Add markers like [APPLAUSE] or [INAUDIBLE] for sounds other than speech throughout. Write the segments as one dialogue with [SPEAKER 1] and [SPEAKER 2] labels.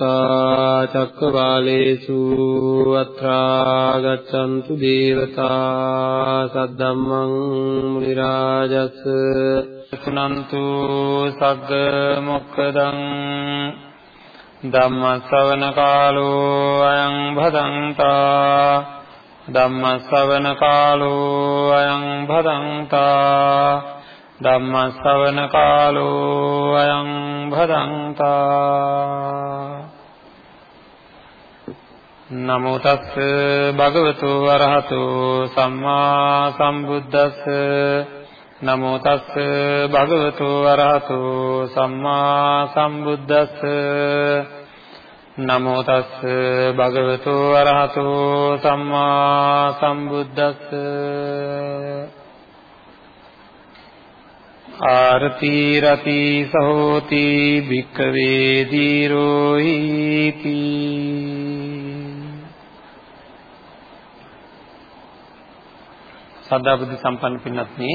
[SPEAKER 1] සමන්තා චක්කවාලේසු අත්‍රා ගච්ඡන්තු දේවතා සද්දම්මං මුනි රාජස් සුනන්තු සග්ග මොක්කදං ධම්ම ශ්‍රවණ කාලෝ අයං භදංතා ධම්ම ශ්‍රවණ කාලෝ අයං භදංතා ධම්ම ශ්‍රවණ කාලෝ අයං භදංතා නමෝ තස්ස භගවතු වරහතු සම්මා සම්බුද්දස්ස. නමෝ තස්ස භගවතු වරහතු සම්මා සම්බුද්දස්ස. නමෝ තස්ස භගවතු වරහතු සම්මා සම්බුද්දස්ස. ආරති රති සහෝති භික්ඛවේ දීරෝහිති. සදා බුද්ධ සම්පන්න පින්වත්නි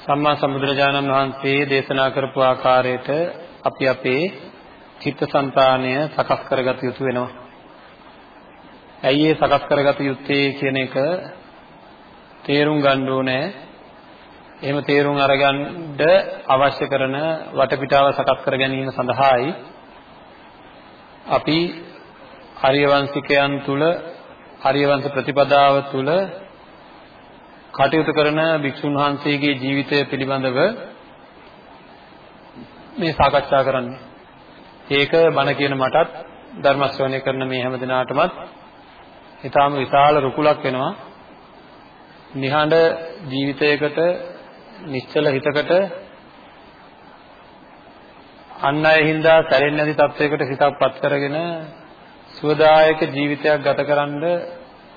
[SPEAKER 1] සම්මා සම්බුදුරජාණන් වහන්සේ දේශනා කරපු ආකාරයට අපි අපේ චිත්තසංතානය සකස් කරගත යුතු වෙනවා. ඇයි ඒ සකස් කරගත යුත්තේ කියන එක තේරුම් ගන්න ඕනේ. එහෙම තේරුම් අරගන්න අවශ්‍ය කරන වටපිටාව සකස් කර ගැනීම සඳහායි අපි ආර්යවංශිකයන් තුල ආර්යවංශ ප්‍රතිපදාව තුල කටයුතු කරන භික්ෂුන් වහන්සේගේ ජීවිතය පිළිබඳව මේ සාකච්ඡා කරන්නේ. ඒක බණ කියන මටත් ධර්ම ශ්‍රවණය කරන මේ හැම දිනාටමත් ඊටාම විශාල රුකුලක් වෙනවා. නිහඬ ජීවිතයකට නිශ්චල හිතකට අන් අය හින්දා සැරෙන්නේ නැති තත්වයකට හිතක්පත් කරගෙන සුවදායක ජීවිතයක් ගතකරනද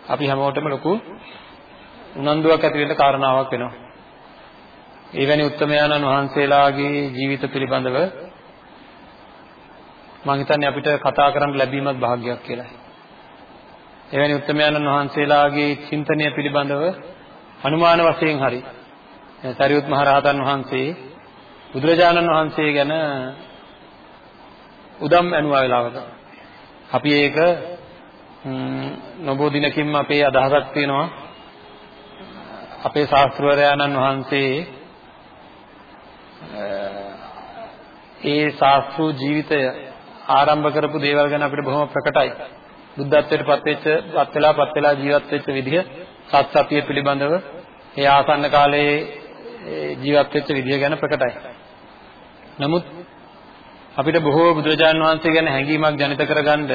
[SPEAKER 1] අපි හැමෝටම ලොකු උනන්දුවක් ඇති වෙන්න කාරණාවක් වෙනවා. එවැනි උත්තමයන්න් වහන්සේලාගේ ජීවිත පිළිබඳව මම හිතන්නේ අපිට කතා කරන්න ලැබීමත් භාග්යක් කියලා. එවැනි උත්තමයන්න් වහන්සේලාගේ චින්තනය පිළිබඳව අනුමාන වශයෙන් හරි සරියුත් මහ රහතන් වහන්සේ බුදුරජාණන් වහන්සේ ගැන උදම් ඇනුවා වෙලාවක අපි ඒක නොබෝ දිනකින්ම අපේ අදහසක් තියෙනවා අපේ ශාස්ත්‍රවරයාණන් වහන්සේ ඒ ශාස්ත්‍රු ජීවිතය ආරම්භ කරපු දේවල් ගැන අපිට බොහොම ප්‍රකටයි බුද්ධත්වයට පත් වෙච්ච පත් වෙලා පත් වෙලා ජීවත් වෙච්ච විදිහ සත් සතිය පිළිබඳව ඒ ආසන්න කාලයේ ජීවත් වෙච්ච විදිය ගැන ප්‍රකටයි. නමුත් අපිට බොහෝ බුදුරජාන් වහන්සේ ගැන හැඟීමක් ජනිත කරගන්න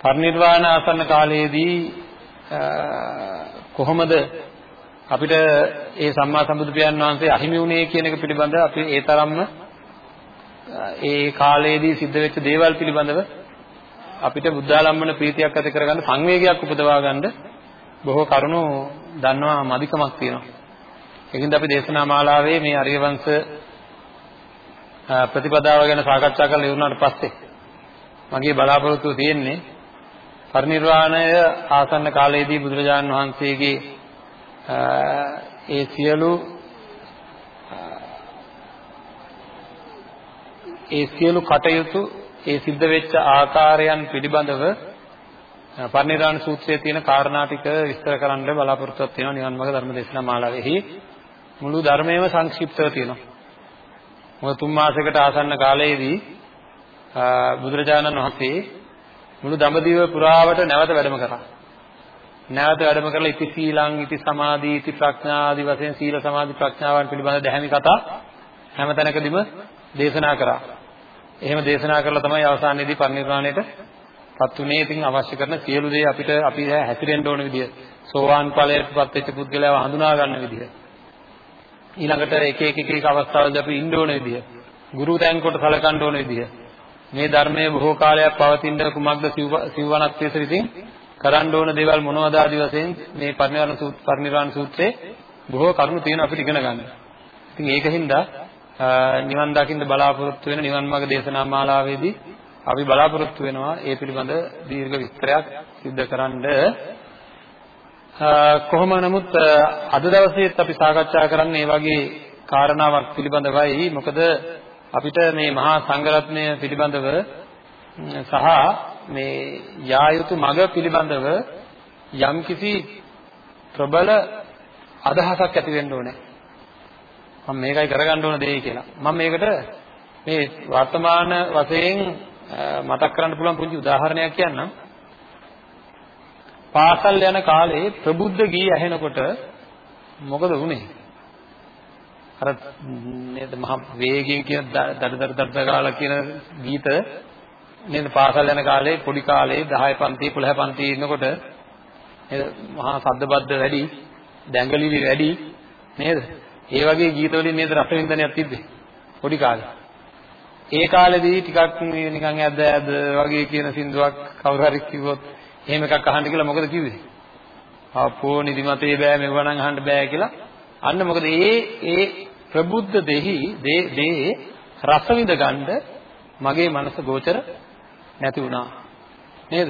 [SPEAKER 1] පරිනිර්වාණ ආසන්න කාලයේදී කොහොමද අපිට ඒ සම්මා සම්බුදු පියාණන් වහන්සේ අහිමි වුණේ කියන එක පිළිබඳ අපි ඒ තරම්ම ඒ කාලයේදී සිද්ධ වෙච්ච දේවල් පිළිබඳව අපිට බුද්ධාලම්බන ප්‍රීතියක් ඇති කරගන්න සංවේගයක් උපදවා ගන්න බොහෝ කරුණු දන්නවා මදිකමක් තියෙනවා. ඒකින්ද අපි දේශනා මාලාවේ මේ අරියවංශ ප්‍රතිපදාව ගැන සාකච්ඡා කරලා ඉවරනාට පස්සේ මගේ බලාපොරොත්තුව තියෙන්නේ පරිනිර්වාණය ආසන්න කාලයේදී බුදුරජාණන් වහන්සේගේ ඒ සියලු ඒ සියලු කටයුතු ඒ සිද්ධ වෙච්ච ආකාරයන් පිළිබඳව පරිනිර්වාණ සූත්‍රයේ තියෙන කාරණා ටික විස්තර කරන්න බලාපොරොත්තුවක් තියෙනවා නිවන් මාර්ග ධර්ම දේශනා මාලාවේහි මුළු ධර්මයේම සංක්ෂිප්තව තියෙනවා. මොකද තුන් මාසයකට ආසන්න කාලයේදී බුදුරජාණන් වහන්සේ මුළු දඹදිව පුරාවට නැවත වැඩම කරා. නැවත වැඩම කරලා ඉති සීලං ඉති සමාධි ඉති ප්‍රඥා ආදී වශයෙන් සීල සමාධි ප්‍රඥාවන් පිළිබඳ දැහැමි කතා හැම තැනකදීම දේශනා කරා. එහෙම දේශනා කරලා තමයි අවසානයේදී පරිනිර්වාණයට පත් උනේ. ඉතින් අවශ්‍ය කරන සියලු දේ අපිට අපි හැසිරෙන්න ඕන විදිය, සෝවාන් ඵලයට පත් වෙච්ච පුද්ගලයාව හඳුනා ගන්න විදිය, ඊළඟට එක එක එක එක අවස්ථාවලදී අපි ඉන්න ඕන විදිහ ගුරු තැන් කොට සලකන්න ඕන විදිහ මේ ධර්මයේ බොහෝ කාලයක් පවතින කුමක්ද සිව්වනක් ඉතින් කරන්න ඕන දේවල් මොනවද ආදි වශයෙන් මේ පරිනිර්වාණ සූත්‍ර පරිනිර්වාණ සූත්‍රයේ බොහෝ කරුණු තියෙන අපිට ඉගෙන ගන්න. ඉතින් ඒකින්ද නිවන් දකින්න බලාපොරොත්තු වෙන නිවන් මාර්ග දේශනා මාලාවේදී අපි බලාපොරොත්තු වෙනවා ඒ පිළිබඳ දීර්ඝ විස්තරයක් සිද්ධ කරන්න. කොහොම නමුත් අද දවසේත් අපි සාකච්ඡා කරන්නේ මේ වගේ කාරණාවක් පිළිබඳවයි මොකද අපිට මේ මහා සංඝරත්නය පිළිබඳව සහ මේ යා යුතු මඟ පිළිබඳව යම්කිසි ප්‍රබල අදහසක් ඇති වෙන්න ඕනේ. මම මේකයි කරගන්න ඕන දෙය කියලා. මම මේකට මේ වර්තමාන වශයෙන් මතක් කරන්න පුළුවන් පුංචි උදාහරණයක් කියන්නම්. පාසල් යන කාලේ ප්‍රබුද්ධ ගී ඇහෙනකොට මොකද වුනේ? අර නේද මහ වේගයෙන් කියන දඩ දඩ දඩ ගාලා කියන ගීත නේද? පාසල් යන කාලේ පොඩි කාලේ 10 පන්ති 11 පන්ති ඉන්නකොට නේද? මහා සද්දබද්ද වැඩි දැඟලිලි වැඩි නේද? ඒ වගේ ගීත වලින් නේද රස වින්දනයක් තිබ්බේ පොඩි කාලේ. ඒ කාලෙදී ටිකක් නිකන් ඇද්ද ඇද්ද වගේ කියන සින්දුවක් කවුරු හරි කිව්වොත් එහෙම එකක් අහන්න කියලා මොකද කිව්වේ? අපෝ නිදිමතේ බෑ මෙව නම් අහන්න බෑ කියලා. අන්න මොකද ඒ ඒ ප්‍රබුද්ධ දෙහි දේ දේ රස විඳ ගන්න මගේ මනස ගෝචර නැති වුණා. නේද?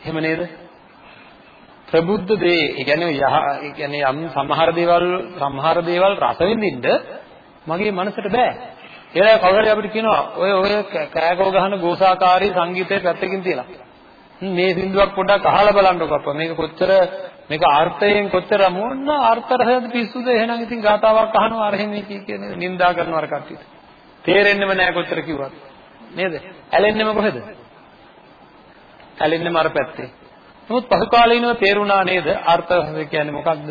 [SPEAKER 1] එහෙම නේද? ප්‍රබුද්ධ දේ ඒ කියන්නේ යහ ඒ කියන්නේ යම් සමහර දේවල් සමහර දේවල් රස විඳින්න මගේ මනසට බෑ. ඒලා කවුරු හරි අපිට කියනවා ඔය ඔය කෑකෝ ගහන ගෝසාකාරී සංගීතය පැත්තකින් තියලා. මේ සින්දුවක් පොඩ්ඩක් අහලා බලන්නකෝ අප්පා. මේක කොච්චර මේක අර්ථයෙන් කොච්චර මොන අර්ථ රසද පිස්සුද? එහෙනම් ඉතින් ගාතාවක් අහනවා අර එහෙම කී කියන නින්දා කරනවා අර කට්ටියට තේරෙන්නෙම නැහැ කොච්චර කිව්වත්. නේද? ඇලෙන්නෙම කොහෙද? ඇලෙන්නෙම අර පැත්තේ. නමුත් පසු කාලීනව තේරුණා නේද? අර්ථ කියන්නේ මොකක්ද?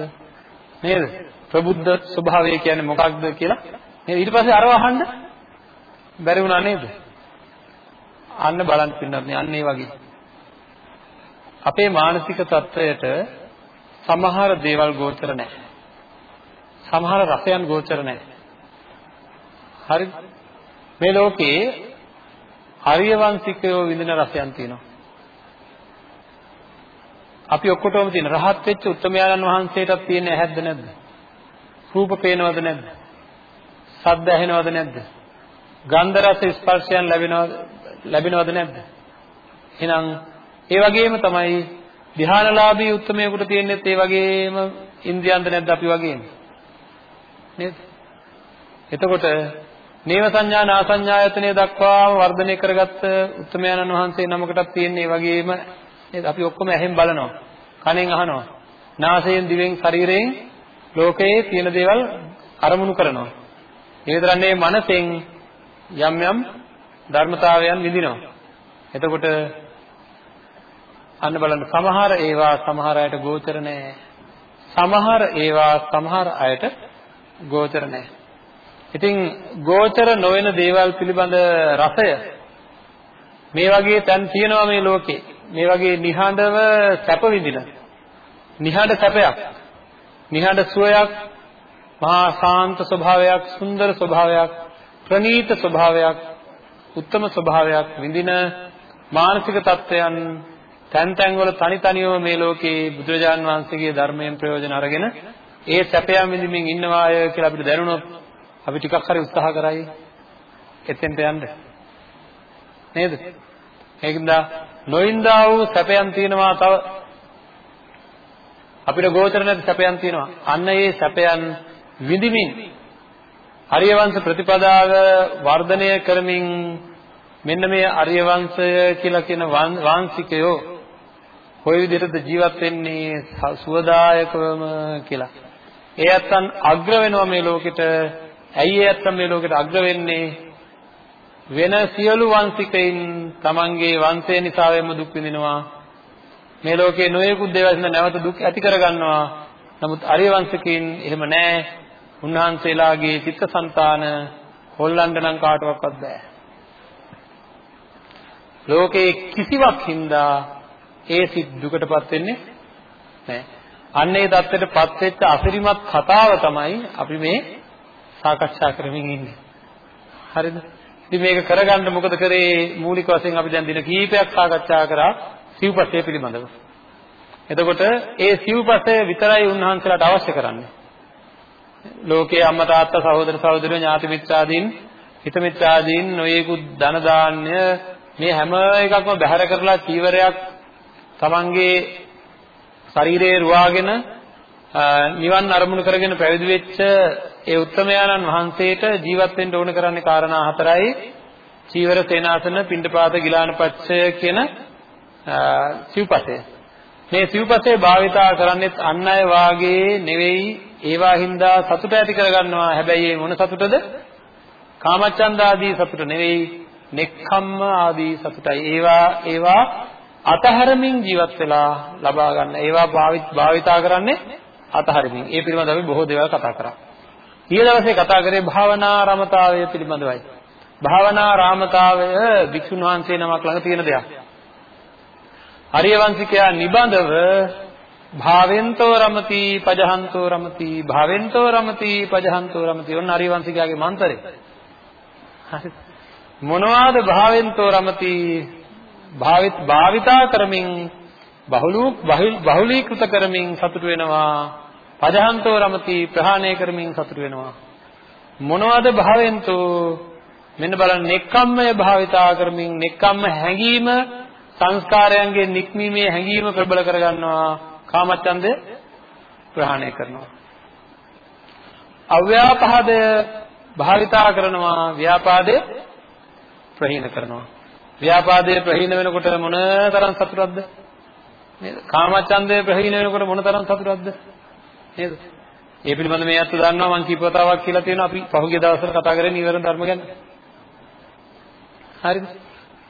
[SPEAKER 1] නේද? ප්‍රබුද්ධ ස්වභාවය කියන්නේ මොකක්ද කියලා? නේද? ඊට පස්සේ අරව අහන්න බැරි වුණා නේද? අන්න බලන්න පින්නත් නේ අන්න ඒ වගේ. අපේ මානසික තත්වයට සමහර දේවල් ගෝචර නැහැ. සමහර රසයන් ගෝචර නැහැ. හරි මේ ලෝකේ ආර්යවංශිකයෝ විඳින රසයන් තියෙනවා. අපි ඔක්කොටම තියෙන රහත් වෙච්ච උත්තමයාණන් වහන්සේටත් තියෙන ඇහැද්ද නැද්ද? රූප පේනවද නැද්ද? ශබ්ද ඇහෙනවද නැද්ද? ගන්ධ රස ස්පර්ශයන් ලැබෙනවද ලැබෙනවද නැද්ද? එහෙනම් ඒ වගේම තමයි ධ්‍යානලාභී උත්මයෙකුට තියෙන්නේත් ඒ වගේම ඉන්ද්‍රියන්ත නැද්ද අපි වගේම? නේද? එතකොට නේව සංඥා නාසඤ්ඤායතනය දක්වාම වර්ධනය කරගත්ත උත්මයන්න් වහන්සේ නමකටත් තියෙන ඒ වගේම නේද? අපි ඔක්කොම ඇහෙන් බලනවා. කනෙන් අහනවා. නාසයෙන් දිවෙන් ශරීරයෙන් ලෝකයේ තියෙන දේවල් අරමුණු කරනවා. ඒ විතරන්නේ මනසෙන් යම් යම් ධර්මතාවයන් විඳිනවා. එතකොට අන්න බලන්න සමහර ඒවා සමහර අයට ගෝචර නැහැ. සමහර ඒවා සමහර අයට ගෝචර නැහැ. ඉතින් ගෝචර නොවන දේවල් පිළිබඳ රසය මේ වගේ තැන් තියෙනවා මේ ලෝකේ. මේ වගේ නිහඬව සැප විඳින. නිහඬ සැපයක්. නිහඬ සුවයක්, මහා ශාන්ත ස්වභාවයක්, සුන්දර ස්වභාවයක්, ප්‍රණීත ස්වභාවයක්, උත්තම ස්වභාවයක් විඳින මානසික තත්වයන් තැන් තැන් වල තනි තනියම මේ ලෝකේ බුදුරජාන් වහන්සේගේ ධර්මයෙන් ප්‍රයෝජන අරගෙන ඒ සැපයන් විඳින්මින් ඉන්නවා අය කියලා අපිට දැනුණොත් අපි ටිකක් හරි උත්සාහ කරයි. එතෙන්ට යන්න. නේද? ඒකින්ද නොඉන්දා වූ සැපයන් තියෙනවා තව. අපිට ගෝචර නැති සැපයන් තියෙනවා. අන්න ඒ සැපයන් විඳිමින් ආර්යවංශ ප්‍රතිපදාව වර්ධනය කරමින් මෙන්න මේ ආර්යවංශය කියලා කියන වංශිකයෝ කොයි විදිහටද ජීවත් වෙන්නේ සුවදායකවම කියලා. ඒ ඇත්තන් අග්‍ර වෙනවා මේ ලෝකෙට. ඇයි ඒ ඇත්තන් මේ ලෝකෙට අග්‍ර වෙන්නේ? වෙන සියලු වංශිකයින් තමන්ගේ වංශය නිසාවෙම දුක් විඳිනවා. මේ ලෝකේ නොයෙකුත් දේවල් නිසා නැවත දුක් ඇති කරගන්නවා. නමුත් අරිය වංශිකයින් එහෙම නැහැ. උන්වහන්සේලාගේ චිත්තසංතාන හොල්ලන්න නම් කාටවත් බෑ. ලෝකේ කිසිවක් හින්දා ඒ සිත් දුකටපත් වෙන්නේ නැහැ. අන්න ඒ தත්ත්වයටපත් වෙච්ච අසිරිමත් කතාව තමයි අපි මේ සාකච්ඡා කරමින් ඉන්නේ. හරිද? ඉතින් මේක කරගන්න මොකද කරේ මූලික වශයෙන් අපි දැන් දින කීපයක් සාකච්ඡා කරා සිව්පස්සේ පිළිබඳව. එතකොට ඒ සිව්පස්සේ විතරයි උන්වහන්සේලාට අවශ්‍ය කරන්නේ. ලෝකයේ අම්මා තාත්තා සහෝදර සහෝදරියෝ ඥාති මිත්‍රාදීන් හිත මිත්‍රාදීන් නොයේකුත් ධන දාන්‍ය මේ හැම එකක්ම බැහැර කරලා චීවරයක් තමන්ගේ ශරීරයේ රුවාගෙන නිවන් අරමුණු කරගෙන පැවිදි වෙච්ච ඒ උත්තමයාණන් වහන්සේට ජීවත් වෙන්න ඕන කරන්නේ කාරණා හතරයි. චීවර සේනාසන පිණ්ඩපාත ගිලානපච්චය කියන සිව්පසය. මේ සිව්පසේ භාවිතා කරන්නේත් අන් අය වාගේ නෙවෙයි ඒවා හින්දා සතුට ඇති කරගන්නවා. හැබැයි මේ මොන සතුටද? කාමච්ඡන්ද ආදී සතුට නෙවෙයි, නෙක්ඛම්ම ආදී සතුටයි. ඒවා ඒවා අතහැරමින් ජීවත් වෙලා ලබා ගන්න. ඒවා භාවිතා කරන්නේ අතහරිමින්. ඒ පිළිබඳව අපි බොහෝ දේවල් කතා කරා. ඊයේ දවසේ කතා කරේ භාවනා රමතාවය පිළිබඳවයි. භාවනා රාමතාවය වික්ෂුන් වහන්සේ නමක් ළඟ තියෙන දෙයක්. හරියවංශිකයා නිබඳව භාවෙන්තෝ රමති පජහන්තෝ රමති භාවෙන්තෝ රමති පජහන්තෝ රමති ඔන්න හරියවංශිකයාගේ මන්තරේ. හරි. මොනවාද භාවෙන්තෝ රමති භාවිත භාවිතා කරමින් බහුලූ බහුලීකృత කරමින් සතුට වෙනවා. පජහන්තෝ රමති ප්‍රහාණය කරමින් සතුට වෙනවා. මොනවද භාවෙන්තෝ? මෙන්න බලන්න නෙක්ඛම්මය භාවිතා කරමින් නෙක්ඛම්ම හැඟීම සංස්කාරයන්ගේ නික්මීමේ හැඟීම ප්‍රබල කරගන්නවා. කාමච්ඡන්දය ප්‍රහාණය කරනවා. අව්‍යාපාදය භාවිතා කරනවා. ව්‍යාපාදය ප්‍රහීන කරනවා. ව්‍යාපාදය ප්‍රහීන වෙනකොට මොන තරම් සතුටක්ද? නේද? කාමච්ඡන්දය ප්‍රහීන වෙනකොට මොන තරම් සතුටක්ද? නේද? ඒ පිළිබඳව මේ අත්ත දන්නවා මම කීපවතාවක් කියලා තියෙනවා. අපි පහුගිය දවස්වල කතා කරේ නීවරණ ධර්ම ගැන. හරිද?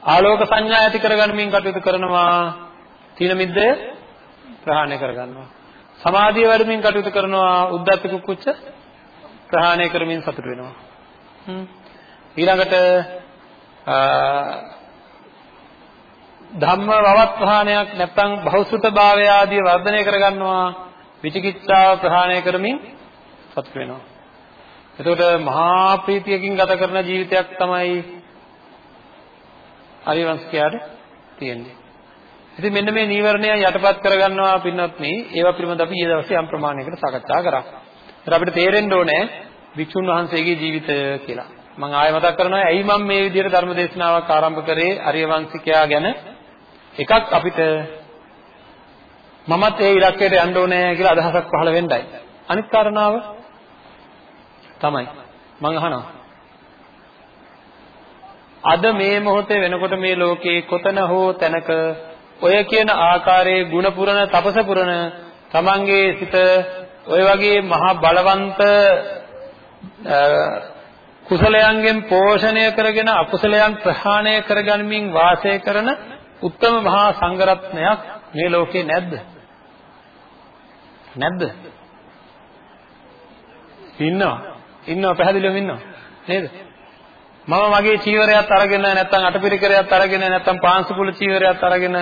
[SPEAKER 1] ආලෝක සංඥා ඇති කරගන්නමින් කටයුතු කරනවා. තීන මිද්දය ප්‍රහාණය කරගන්නවා. සමාධිය වැඩමින් කටයුතු කරනවා. උද්දච්ච කුක්කුච්ච ප්‍රහාණය කරමින් සතුට වෙනවා. ඊළඟට ධම්ම වවත්හානයක් නැත්නම් බහුසුත භාවය ආදී වර්ධනය කරගන්නවා විචිකිච්ඡාව ප්‍රහාණය කරමින් සතුට වෙනවා එතකොට මහා ප්‍රීතියකින් ගත කරන ජීවිතයක් තමයි අරිවංශකයාට තියෙන්නේ. ඉතින් මෙන්න මේ නීවරණයන් යටපත් කරගන්නවා පින්වත්නි ඒවා පිළිබඳව අපි ඊයේ දවසේ යම් ප්‍රමාණයකට සාකච්ඡා කරා. ඒත් අපිට තේරෙන්න ඕනේ වික්ෂුන් වහන්සේගේ ජීවිතය කියලා. මම ආයෙ මතක් කරනවා ඇයි මම මේ විදිහට ධර්ම දේශනාවක් ආරම්භ කරේ අරියවංශිකයා ගැන එකක් අපිට මමත් ඒ ඉලක්කයට යන්න ඕනේ කියලා අදහසක් පහළ වෙන්නයි. අනිත් කාරණාව තමයි මම අහනවා අද මේ මොහොතේ වෙනකොට මේ ලෝකේ කොතන හෝ තැනක ඔය කියන ආකාරයේ ಗುಣ පුරන තපස පුරන තමන්ගේ සිත ඔය වගේ මහා බලවන්ත කුසලයන්ගෙන් පෝෂණය කරගෙන අකුසලයන් ප්‍රහාණය කරගනිමින් වාසය කරන උත්තම මහා සංඝරත්නයක් මේ ලෝකේ නැද්ද? නැද්ද? ඉන්නවා. ඉන්නවා පැහැදිලිවම ඉන්නවා. නේද? මම මගේ චීවරයත් අරගෙන නැත්නම් අටපිරිකරයත් අරගෙන නැත්නම් පාංශකුල චීවරයත් අරගෙන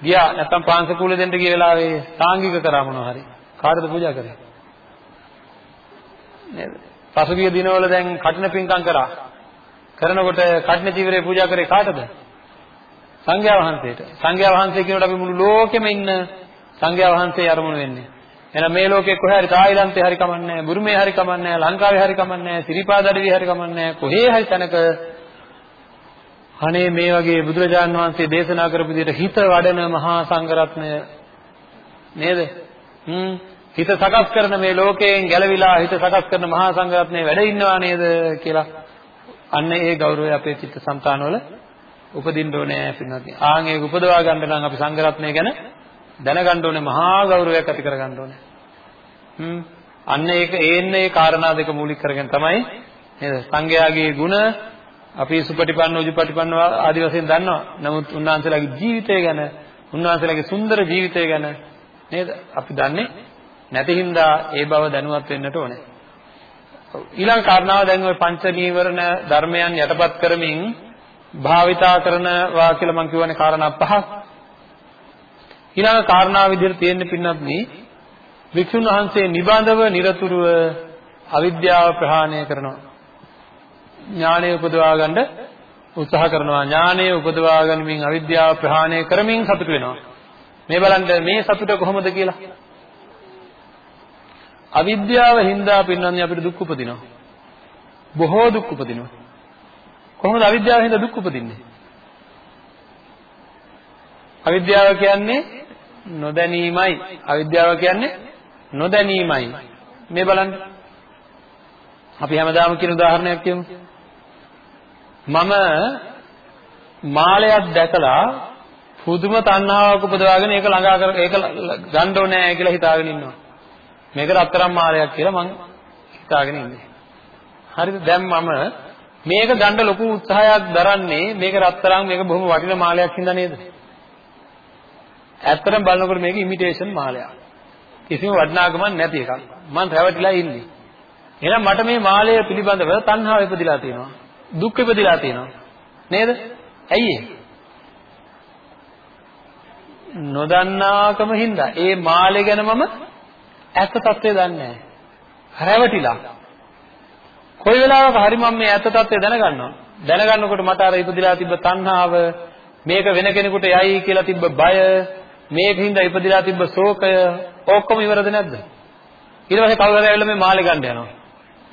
[SPEAKER 1] ගියා නැත්නම් පාංශකුල දෙන්න ගිය වෙලාවේ සාංගික කරා මොනවා හරි කාටද පූජා කරේ නේද පසුගිය දිනවල දැන් කටින පින්කම් කරා කරනකොට කටින චීවරේ පූජා කරේ කාටද සංඝයා වහන්සේට. සංඝයා වහන්සේ කියනකොට අපි මුළු ලෝකෙම ඉන්න සංඝයා වහන්සේ අරමුණු වෙන්නේ. එහෙනම් මේ ලෝකේ කොහේ හරි තායිලන්තේ හරි කමන්නේ බුරුමේ හරි කමන්නේ ලංකාවේ හරි කමන්නේ සිරිපාද අඩවියේ හරි කමන්නේ කොහේ හරි තැනක අනේ මේ වගේ බුදුරජාන් වහන්සේ දේශනා කරපු විදිහට හිත වඩන මහා සංඝරත්නය නේද? හ්ම්. හිත සකස් කරන මේ ලෝකයෙන් ගැලවිලා හිත සකස් කරන මහා සංඝරත්නය වැඩ ඉන්නවා නේද කියලා අන්න ඒ ගෞරවය අපේ චිත්ත සංතානවල උපදින්න ඕනේ පින්වත්නි. ආන් ඒක උපදවා ගන්න නම් අපි සංඝරත්නය ගැන දැනගන්න ඕනේ මහා ගෞරවයක් ඇති කරගන්න ඕනේ. හ්ම් අන්න ඒක ඒන්නේ කාරණා දෙක මූලික කරගෙන තමයි නේද සංඝයාගේ ගුණ අපි සුපටිපන්න උජුපටිපන්න ආදී වශයෙන් දන්නවා. නමුත් උන්වහන්සේලාගේ ජීවිතය ගැන උන්වහන්සේලාගේ සුන්දර ජීවිතය ගැන නේද අපි දන්නේ නැති හින්දා ඒ බව දැනුවත් වෙන්නට ඕනේ. ඊළඟ කාරණාව දැන් ওই පංච නීවරණ ධර්මයන් යටපත් කරමින් භාවිතා කරනවා කියලා මම කියවනේ කාරණා පහක්. ඊළඟ කාරණා විදිහට තියෙන්න පින්නත් නේ වික්ෂුන් වහන්සේ නිබඳව নিরතුරුව අවිද්‍යාව ප්‍රහාණය කරනවා. ඥානය උපදවා ගන්න උත්සාහ කරනවා. ඥානය උපදවා ගනිමින් අවිද්‍යාව ප්‍රහාණය කරමින් සතුට වෙනවා. මේ බලන්න මේ සතුට කොහොමද කියලා? අවිද්‍යාව හින්දා පින්නන්නේ අපිට දුක් උපදිනවා. බොහෝ දුක් උපදිනවා. කොහොමද අවිද්‍යාව හින්දා දුක් උපදින්නේ අවිද්‍යාව කියන්නේ නොදැනීමයි අවිද්‍යාව කියන්නේ නොදැනීමයි. මේ බලන්න. අපි හැමදාම කියන උදාහරණයක් කියමු. මම මාලයක් දැකලා පුදුම තණ්හාවක් උපදවාගෙන ඒක ළඟා කර ඒක ගන්න ඕනේ කියලා හිතාගෙන ඉන්නවා. මේක රත්තරන් මාලයක් කියලා මං හිතාගෙන ඉන්නේ. හරිද? දැන් මම මේක ගන්න ලොකු උත්සාහයක් දරන්නේ මේක රත්තරන් මේක බොහොම වටින මාලයක් හින්දා නේද? ඇත්තටම බලනකොට මේක ඉමිටේෂන් මාලයක්. කිසිම වටිනාකමක් නැති එකක්. මං රැවටිලා ඉන්නේ. එහෙනම් මට මේ මාලය පිළිබඳව තණ්හාව ඉපදිලා තියෙනවා. දුක් ඉපදිලා තියෙනවා. නේද? ඇයි නොදන්නාකම හින්දා ඒ මාලේ ගැන මම ඇත්ත తත්වය දන්නේ නැහැ. රැවටිලා. කොයි වෙලාවක හරි මම මේ ඇත්ත తත්වය දැනගන්නවා. දැනගන්නකොට මට අර ඉපදිලා තිබ්බ තණ්හාව මේක වෙන කෙනෙකුට යයි කියලා තිබ්බ බය මේකින්ද ඉපදිලා තිබ්බ ශෝකය ඔක්කොම ඉවරද නැද්ද? ඊට පස්සේ කවුරු හරි ඇවිල්ලා මේ මාලේ ගන්න යනවා.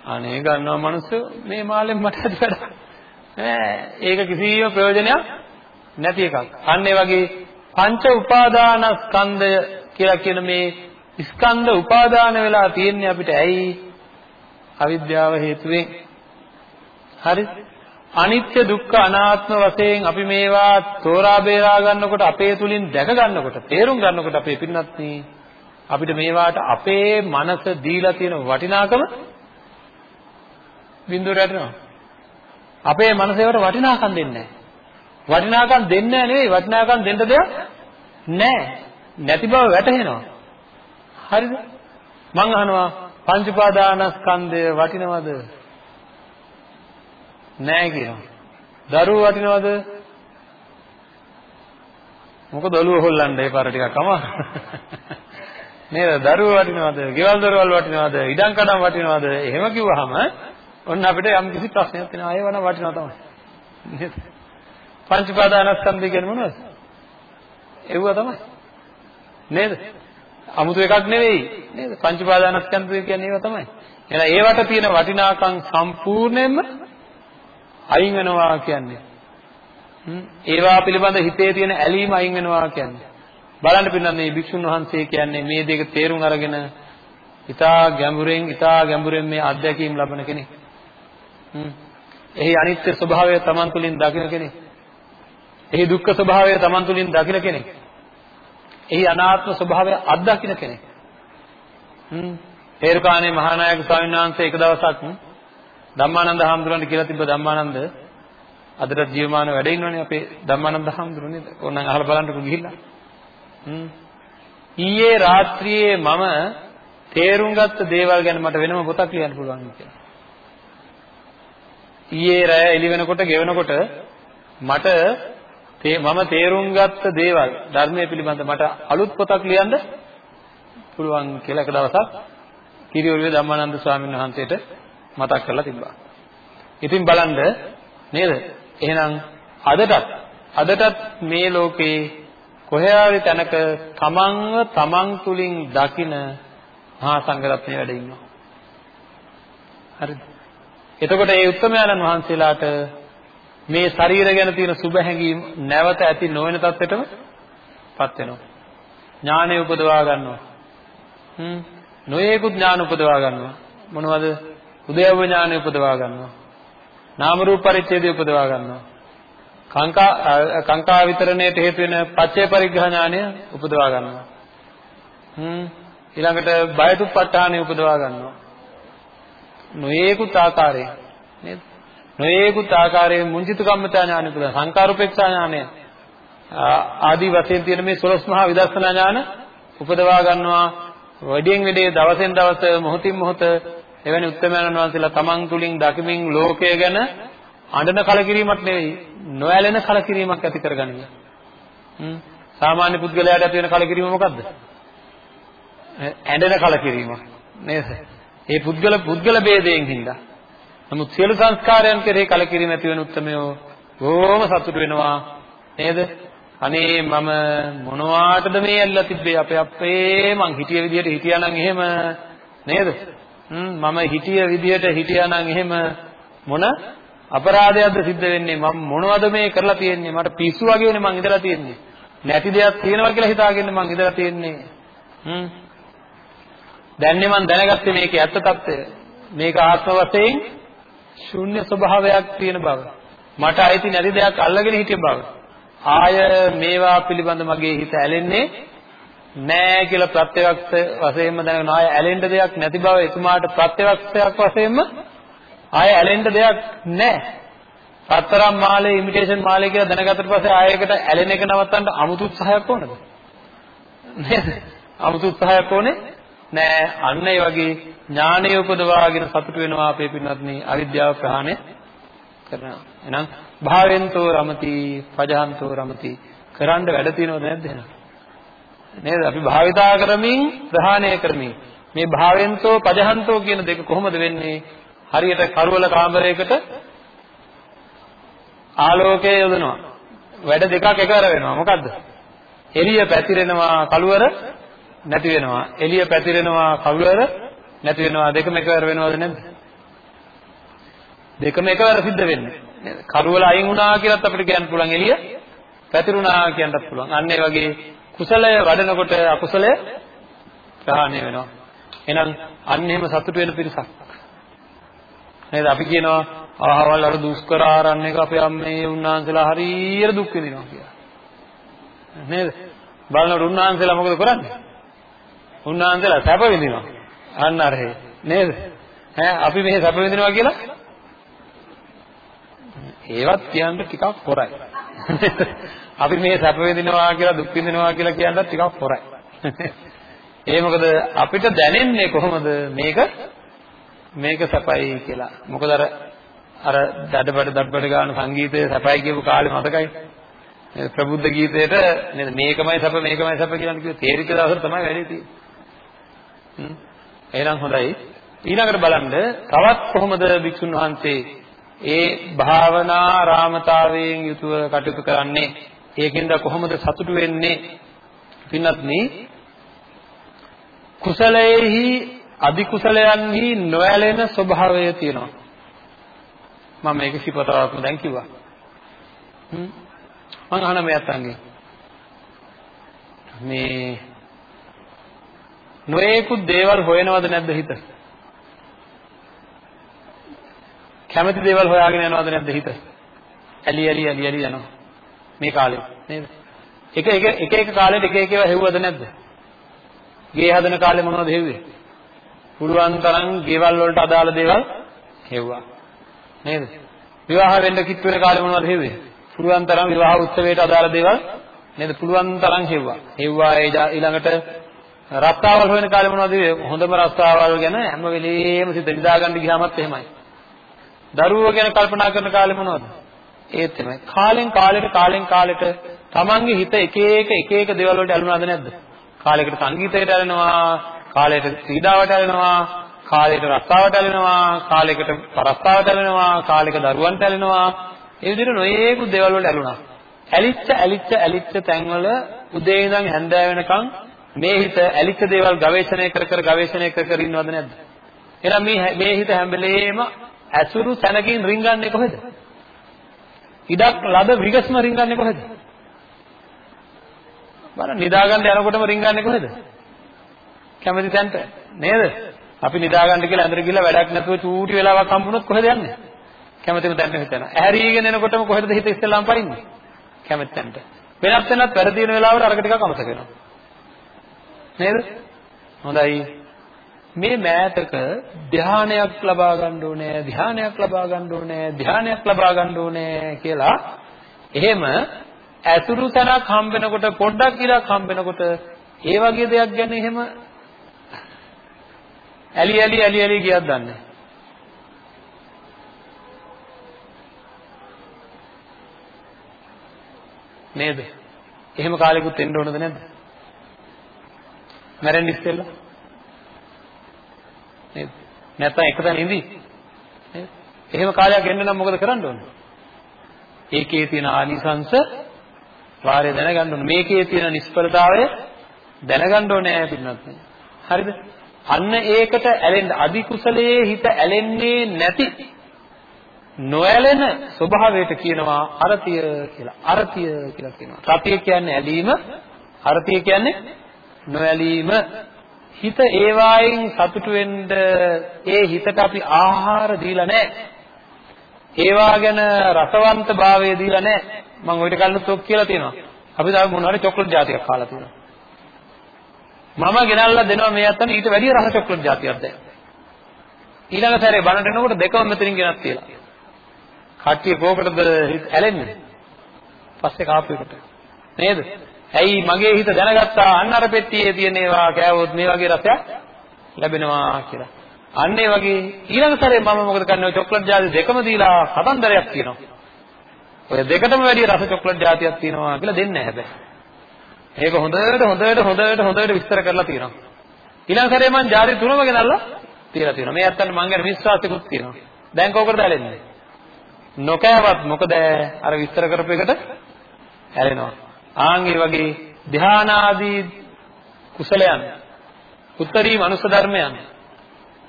[SPEAKER 1] අනේ ගන්නවා මිනිස්සු මේ මාලෙන් මට ඇති වැඩ. ඈ ඒක කිසිම ප්‍රයෝජනයක් නැති එකක්. අන්න ඒ වගේ පංච උපාදානස්කන්ධය කියලා කියන මේ ස්කන්ධ උපාදාන වෙලා තියෙන්නේ අපිට ඇයි? අවිද්‍යාව හේතුවෙන්. හරි? අනිත්‍ය දුක්ඛ අනාත්ම වශයෙන් අපි මේවා තෝරා බේරා ගන්නකොට අපේ තුලින් දැක ගන්නකොට තේරුම් ගන්නකොට අපේ පින්නත් අපිට මේවාට අපේ මනස දීලා තියෙන වටිනාකම බිඳුවට වැටෙනවා. අපේ මනස ඒවට වටිනාකම් දෙන්නේ නැහැ. වටිනාකම් දෙන්නේ නෙවෙයි වටිනාකම් දෙන්න දෙයක් නැහැ. නැති බව වැටහෙනවා. හරිද? මං අහනවා පංච උපාදානස්කන්ධය වටිනවද? නැහැ කියනවා. දරුවෝ වටිනවද? මොකද ඔළුව හොල්ලන්න ඒ පාර ටිකක් අමාරු. නේද? දරුවෝ වටිනවද? ගෙවල් දොරවල් වටිනවද? ඉඩම් කඩම් වටිනවද? එහෙම කිව්වහම ඔන්න අපිට යම් කිසි ප්‍රශ්නයක් තියෙනවා. ඒව නම් වටිනවා තමයි. නේද? පංච උපාදානස්කන්ධය කියන්නේ මොනවද? ඒව තමයි. නේද? 아무තු එකක් නෙවෙයි. නේද? පංච උපාදානස්කන්ධය කියන්නේ ඒව තමයි. එහෙනම් ඒවට තියෙන වටිනාකම් සම්පූර්ණයෙන්ම අයින් වෙනවා කියන්නේ. ඒවා පිළිබඳ හිතේ තියෙන ඇලීම අයින් වෙනවා කියන්නේ. බලන්න පින්නත් මේ භික්ෂුන් වහන්සේ කියන්නේ මේ දෙක තේරුම් අරගෙන ඊටා ගැඹුරෙන් ඊටා ගැඹුරෙන් මේ අත්දැකීම් ලබන කෙනෙක්. එහි අනිත්‍ය ස්වභාවය Taman තුලින් දකින කෙනෙක්. එහි දුක්ඛ ස්වභාවය Taman තුලින් දකින කෙනෙක්. එහි අනාත්ම ස්වභාවය අත්දකින කෙනෙක්. හ්ම්. හේරුකාණේ මහානායක ස්වාමීන් වහන්සේ එක දවසක් ධම්මානන්ද හාමුදුරන්ට කියලා තිබ්බ ධම්මානන්ද අදට ජීවමාන වැඩ ඉන්නවනේ අපේ ධම්මානන්ද හාමුදුරුවෝ නේද? ඕනනම් අහලා බලන්නකෝ ගිහිල්ලා. හ්ම්. ඊයේ රාත්‍රියේ මම තේරුම් ගත්ත දේවල් ගැන මට වෙනම පොතක් ලියන්න පුළුවන් කියලා. ඊයේ රෑ එළි වෙනකොට ගෙවනකොට මට මම තේරුම් ගත්ත දේවල් ධර්මයේ පිළිබඳ මට අලුත් පොතක් ලියන්න පුළුවන් කියලා එක දවසක් කිරියොල්වේ ධම්මානන්ද ස්වාමීන් වහන්සේට මතක් කරලා තිබ්බා. ඉතින් බලන්න නේද? එහෙනම් අදටත් අදටත් මේ ලෝකේ කොහේ හරි තැනක තමන්ව තමන් තුලින් දකින මහා සංඝරත්නය වැඩ ඉන්නවා. හරිද? එතකොට මේ උත්තමයන්න් වහන්සේලාට මේ ශරීර ගැන තියෙන සුබ හැඟීම් නැවත ඇති නොවන තත්ත්වෙටම පත් වෙනවා. ඥානය උපදවා ගන්නවා. හ්ම් නොයේකුත් ඥාන උපදවා ගන්නවා. මොනවද? උදේව ඥානය උපදවා ගන්නවා. නාම රූප පරිච්ඡේදය උපදවා ගන්නවා. කාංකා කාංකා විතරණයට හේතු වෙන පච්චේ පරිග්‍රහ ඥානය උපදවා ගන්නවා. හ්ම් ඊළඟට බයතුප්පඨානය උපදවා ගන්නවා. නොයේකුත් ආකාරයෙන් නේද? නොයේකුත් ආකාරයෙන් මුංජිත කම්මතා ඥානෙ පුදා සංකාරූපේක්ෂා ඥානය ආදී වශයෙන් තියෙන මේ 12 මහා විදර්ශනා ඥාන උපදවා ගන්නවා වැඩියෙන් වැඩි දවසෙන් දවස මොහොතින් මොහොත එවැනි උත්තරමයන් වහන්සේලා තමන් තුලින් දකිමින් ලෝකය ගැන අඬන කලකිරීමක් නෙවෙයි නොඇලෙන කලකිරීමක් ඇති කරගන්නේ. හ්ම් සාමාන්‍ය පුද්ගලයාට ඇති වෙන කලකිරීම මොකද්ද? ඇඬෙන කලකිරීමක් නේද? ඒ පුද්ගල පුද්ගල ભેදයෙන් හින්දා. නමුත් සියලු සංස්කාරයන් කෙරෙහි කලකිරීම ඇති වෙන උත්මයෝ බොහොම සතුට වෙනවා. නේද? අනේ මම මොනවාටද මේ ඇල්ලලා තිබ්බේ? අපේ අපේ මං හිතිය විදියට හිටියා නම් එහෙම. නේද? මම හිතිය විදියට හිටියා නම් එහෙම. මොන අපරාධයක්ද සිද්ධ වෙන්නේ? මම මොනවද මේ කරලා තියෙන්නේ? මට පිස්සු වගේ වනේ මං ඉඳලා තියෙන්නේ. නැති දෙයක් තියෙනවා කියලා හිතාගෙන මං ඉඳලා තියෙන්නේ. හ්ම්. දැන්නේ මං දැනගත්තේ මේකේ ඇත්ත తත්වය. මේක ආත්ම වශයෙන් ශුන්‍ය ස්වභාවයක් තියෙන බව. මට අයිති නැති දෙයක් අල්ලගෙන හිටිය බව. ආය මේවා පිළිබඳ මගේ හිත ඇලෙන්නේ නෑ කියලා ප්‍රත්‍යක්ෂ වශයෙන්ම දැනගෙන ආය ඇලෙන්න දෙයක් නැති බව එතුමාට ප්‍රත්‍යක්ෂයක් වශයෙන්ම ආය ඇලෙන්න දෙයක් නෑ. පතරම් මාලේ ඉමිටේෂන් මාලේ කියලා දැනගත්තට පස්සේ ආයෙකට ඇලෙන එක නවත්තන්න අමුතු උත්සාහයක් ඕනද? නේද? අමුතු උත්සාහයක් ඕනේ නෑ. අන්න ඒ වගේ ඥානය උපදවාගෙන සතුට වෙනවා අපේ පින්වත්නි අවිද්‍යාව ප්‍රහාණය කරනවා. එහෙනම් භාවෙන්තෝ රමති, පජහන්තෝ රමති කරන්න වැඩ තියෙනවද නැද්ද එහෙනම්? නේද? අපි භාවිතා කරමින් ප්‍රහාණය කරමින් මේ භාවෙන්තෝ පජහන්තෝ කියන දෙක කොහොමද වෙන්නේ? හරියට කරවල කාමරයකට ආලෝකය යොදනවා. වැඩ දෙකක් එකවර වෙනවා. මොකද්ද? එළිය පැතිරෙනවා කළුවර නැති වෙනවා. එළිය පැතිරෙනවා කළුවර නැති වෙනවා. දෙකම එකවර වෙනවද නැද්ද? දෙකම එකවර සිද්ධ වෙන්නේ. නේද? කරුවල අයින් වුණා කියලාත් අපිට කියන්න පුළුවන් එළිය පැතිරුණා කියන්නත් පුළුවන්. අන්න ඒ වගේ කුසලය වඩනකොට අකුසලය ප්‍රහාණය වෙනවා. එහෙනම් අන්න එහෙම සතුට වෙන පිරිසක්. නේද? අපි කියනවා ආහවල් අර දුෂ්කර ආරණ්‍යක අපේ අම්මේ උන්නාන්සලා හරියට දුක් විඳිනවා කියලා. නේද? බලනකොට උන්නාන්සලා මොකද කරන්නේ? උන්නාන්සලා සැප විඳිනවා. අන්න අරහේ. නේද? ඈ අපි මේ සැප විඳිනවා කියලා ඒවත් කියන්න ටිකක් හොරයි. [LAUGHS] අපි මේ සැප විඳිනවා කියලා දුක් විඳිනවා කියලා කියන්නත් ටිකක් හොරයි. [LAUGHS] ඒ මොකද අපිට දැනෙන්නේ කොහොමද මේක මේක සැපයි කියලා. මොකද අර අර දඩබඩ දඩබඩ ගාන සංගීතය සැපයි කියපු කාලේ මතකයි. ප්‍රබුද්ධ ගීතයට නේද මේකමයි සැප මේකමයි සැප කියලා කිව්ව තේරිච්ච දවසට තමයි වැඩි තියෙන්නේ. එහෙනම් හොඳයි. ඊළඟට බලන්න තවත් කොහොමද භික්ෂුන් වහන්සේ ඒ භාවනා රාමතාවයෙන් යුතුව කටයුතු කරන්නේ? ඒකින්ද කොහොමද සතුටු වෙන්නේ? පින්වත්නි කුසලයේහි අධි කුසලයන්හි නොඇලෙන ස්වභාවය තියෙනවා. මම මේක සිපතාවක්ම දැන් කිව්වා. හ්ම් මම අහන මේ අතංගේ මේ නොයේකුත් දේවල් හොයනවද නැද්ද හිත? කැමති දේවල් හොයාගෙන යනවද නැද්ද හිත? ඇලි ඇලි ඇලි ඇලි යනවා. මේ කාලේ නේද? එක එක එක එක කාලෙට එක එක ඒවා හෙව්වද නැද්ද? ගේ හදන කාලේ මොනවද හෙව්වේ? පුළුවන් තරම් ගෙවල් වලට අදාළ දේවල් හෙව්වා. නේද? විවාහ වෙන්න කිට් වෙන කාලේ මොනවද හෙව්වේ? පුළුවන් තරම් විවාහ උත්සවයට අදාළ දේවල් නේද? පුළුවන් තරම් හෙව්වා. හෙව්වා ඊළඟට රස්තාවල් හොයන කාලේ මොනවද හොඳම රස්තාවල් ගැන හැම වෙලෙම සිත නිදාගන්න ගියාමත් එහෙමයි. දරුවෝ ගැන කල්පනා කරන කාලේ මොනවද? ඒත් එහෙමයි. කාලෙන් කාලෙට කාලෙන් කාලෙට තමන්ගේ හිත එක එක එක එක දේවල් වලට ඇලුනාද නැද්ද? කාලයකට සංගීතයට ඇලෙනවා, කාලයකට ක්‍රීඩාවට ඇලෙනවා, කාලයකට රස්සාවට ඇලෙනවා, කාලයකට පරස්සාවට ඇලෙනවා, කාලයක දරුවන්ට ඇලෙනවා. ඒ විදිහට නොයේකුත් දේවල් වලට ඇලුනා. ඇලිච්ච ඇලිච්ච ඇලිච්ච තැන්වල උදේ ඉඳන් හැන්දෑව වෙනකන් මේ හිත ඇලිච්ච දේවල් ගවේෂණය කර කර ගවේෂණය කර කර ඉන්නවද නැද්ද? එහෙනම් මේ මේ හිත හැම වෙලේම ඇසුරු තැනකින් රින්ගන්නේ කොහෙද? ඉඩක් ලද විගස්ම රින්ගන්නේ කොහෙද? බලන්න නිදාගන්න යනකොටම රින්ගන්නේ කොහෙද? කැමති තැනට නේද? අපි නිදාගන්න කියලා ඇඳට ගිහලා වැඩක් නැතුව චූටි වෙලාවක් හම්බුනොත් කොහෙද යන්නේ? කැමතිම තැනට හිතනවා. ඇහැරීගෙන එනකොටම කොහෙද හිත ඉස්සෙල්ලාම පරින්නේ? කැමති තැනට. වෙනත් තැනක් වැඩ තියෙන වෙලාවට අරක ටිකක් අමතක වෙනවා. නේද? හොඳයි. මේ මෑතක ධානයක් ලබා ගන්න ඕනේ, ධානයක් ලබා ගන්න ඕනේ, ධානයක් ලබා ගන්න ඕනේ කියලා එහෙම ඇසුරු තැනක් හම්බ වෙනකොට පොඩ්ඩක් ඉරක් හම්බ වෙනකොට ඒ වගේ දෙයක් ගැන එහෙම ඇලි ඇලි ඇලි ඇලි ගියක් දන්නේ නේද? එහෙම කාලෙකුත් එන්න ඕනද නැද්ද? මැරෙන්න ඉස්සෙල්ලා නේද? නැත්නම් එකතැන ඉඳි නේද? එහෙම කාලයක් එන්න නම් මොකද කරන්න ඕනේ? ඒකේ තියෙන ආනිසංශ වාරය දැනගන්න ඕනේ. මේකේ තියෙන නිෂ්ඵලතාවය දැනගන්න ඕනේ පින්නත්. හරිද? අන්න ඒකට ඇලෙන්න අදි කුසලයේ හිත ඇලෙන්නේ නැති නොඇලෙන ස්වභාවයට කියනවා අරතිය කියලා. අරතිය කියලා කියනවා. සතිය කියන්නේ ඇලීම, අරතිය කියන්නේ නොඇලීම. හිත ඒවායින් සතුටු වෙන්න ඒ හිතට අපි ආහාර දීලා නැහැ. ඒවා ගැන රසවන්ත භාවය දීලා නැහැ. මම ඔයිට කලින් තොක් කියලා තියෙනවා. අපි තාම මොනවා හරි චොක්ලට් జాතියක් කාලා තියෙනවා. මම ගෙනල්ලා දෙනවා මේ අතන ඊට වැඩිය රස චොක්ලට් జాතියක් දැන්. ඊළඟ සැරේ බණට එනකොට දෙකම මෙතනින් ගෙනත් තියලා. කට්ටිය කෝකටද ඇලෙන්නේ? පස්සේ කාපු එකට. නේද? ඇයි මගේ හිත දැනගත්තා අන්න අර පෙට්ටියේ තියෙන ඒවා කෑවොත් මේ වගේ රසයක් ලැබෙනවා කියලා. අන්න ඒ වගේ ඊළඟ සැරේ මම මොකද කරන්නේ චොක්ලට් ජාති දෙකම දීලා කතන්දරයක් කියනවා. ඔය දෙකටම වැඩි රස චොක්ලට් ජාතියක් තියෙනවා කියලා දෙන්නේ නැහැ හැබැයි. ඒක හොඳට හොඳට හොඳට හොඳට විස්තර කරලා තියෙනවා. ඊළඟ සැරේ මම ජාති තුනම ගෙනල්ලා තියලා තියෙනවා. මේ ඇත්තට මං ගැන විශ්වාසෙකුත් තියෙනවා. දැන් කවකටද ඇලෙන්නේ? නොකෑවත් මොකද අර විස්තර කරපු එකට ඇලෙනවා. ආන් ඒ වගේ ධානාදී කුසලයන් උත්තරී මනුෂ්‍ය ධර්මයන්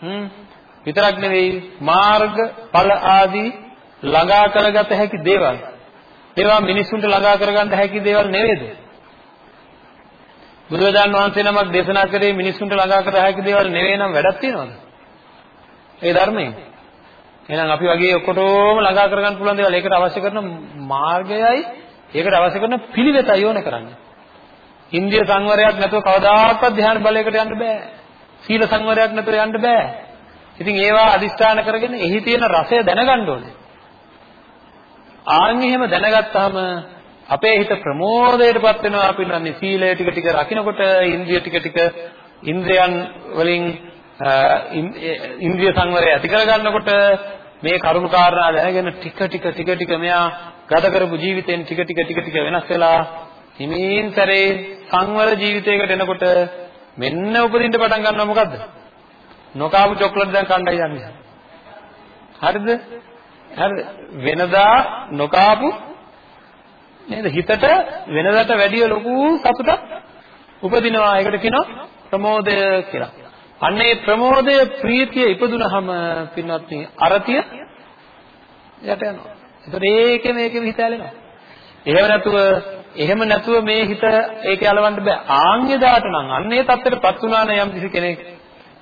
[SPEAKER 1] හ්ම් විතරක් නෙවෙයි මාර්ග ඵල ආදී ළඟා කරගත හැකි දේවල්. ඒවා මිනිසුන්ට ළඟා කරගන්න හැකි දේවල් නෙවෙයිද? බුදුරජාණන් වහන්සේ නමක් දේශනා කරේ මිනිසුන්ට ළඟා කර හැකි දේවල් නෙවෙයි නම් වැඩක් තියනවද? ඒ ධර්මයෙන්. එහෙනම් අපි වගේ ඔක්කොටම ළඟා කරගන්න පුළුවන් දේවල් ඒකට අවශ්‍ය කරන මාර්ගයයි ඒකට අවශ්‍ය කරන පිළිවෙතයි ඕන කරන්නේ. ඉන්ද්‍රිය සංවරයක් නැතුව කවදාකවත් ධ්‍යාන බලයකට යන්න බෑ. සීල සංවරයක් නැතුව යන්න බෑ. ඉතින් ඒවා අදිස්ථාන කරගෙන එහි තියෙන රසය දැනගන්න ඕනේ. ආන් එහෙම දැනගත්තාම අපේ හිත ප්‍රමෝදයටපත් වෙනවා අපි නන්නේ සීලය ටික ටික රකින්නකොට ඉන්ද්‍රිය ටික ටික ඉන්ද්‍රයන් වලින් ඉන්ද්‍රිය සංවරය ඇති කරගන්නකොට මේ කරුණු කාරණා දැනගෙන ටික ටික ටික ටික මෙයා ගත කරපු ජීවිතෙන් ටික ටික ටික ටික වෙනස් වෙලා හිමින් සැරේ සංවර ජීවිතයකට එනකොට මෙන්න උපදින්න පටන් ගන්නවා මොකද්ද? නොකාපු චොක්ලට් දැන් කණ්ඩායි යන්නේ. හරිද? හරිද? වෙනදා නොකාපු නේද හිතට වෙනදාට වැඩිය ලොකු සතුටක් උපදිනවා. ඒකට කියනවා ප්‍රමෝදය කියලා. අන්නේ ප්‍රමෝදය ප්‍රීතිය ඉපදුනහම පින්වත්නි අරතිය යට යනවා. ඒතර ඒකේ මේකේ හිත ඇලෙනවා. එහෙම නැතුව එහෙම නැතුව මේ හිත ඒකේ අලවන්න බෑ. ආන්‍යදාට නම් අන්නේ தත්තරපත් වුණා නම් යම් කිසි කෙනෙක්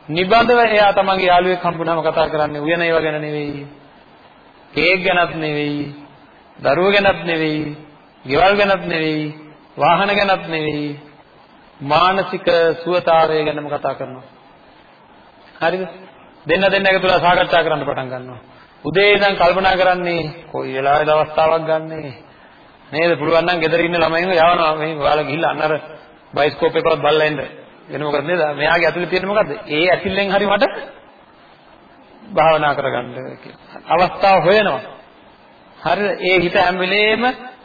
[SPEAKER 1] නිබඳව එයා තමන්ගේ යාළුවෙක් හම්බුනම කතා කරන්නේ උයන ඒවා ගැන නෙවෙයි. කේක් ගැනත් නෙවෙයි. දරුවෝ ගැනත් නෙවෙයි. ගෙවල් ගැනත් නෙවෙයි. වාහන ගැනත් නෙවෙයි. මානසික සුවතාවය ගැනම කතා කරනවා. හරිද? දෙන්න දෙන්න එකතුලා සාකච්ඡා කරන්න පටන් ගන්නවා. උදේ ඉඳන් කල්පනා කරන්නේ කොයි වෙලාවෙද අවස්ථාවක් ගන්නෙ නේද? පුළුවන් නම් ගෙදර ඉන්න ළමයින්ව යවනවා මේ ඔයාලා ගිහිල්ලා අන්න අර බයිස්කෝප් එකවත් බලලා එන්න. වෙන මොකද නේද? මෙයාගේ ඇතුලේ තියෙන්නේ මොකද්ද? ඒ ඇසිල්ලෙන් හරි මට භාවනා කරගන්න කියලා. අවස්ථාව හොයනවා. හරිද? ඒ හිත හැම වෙලේම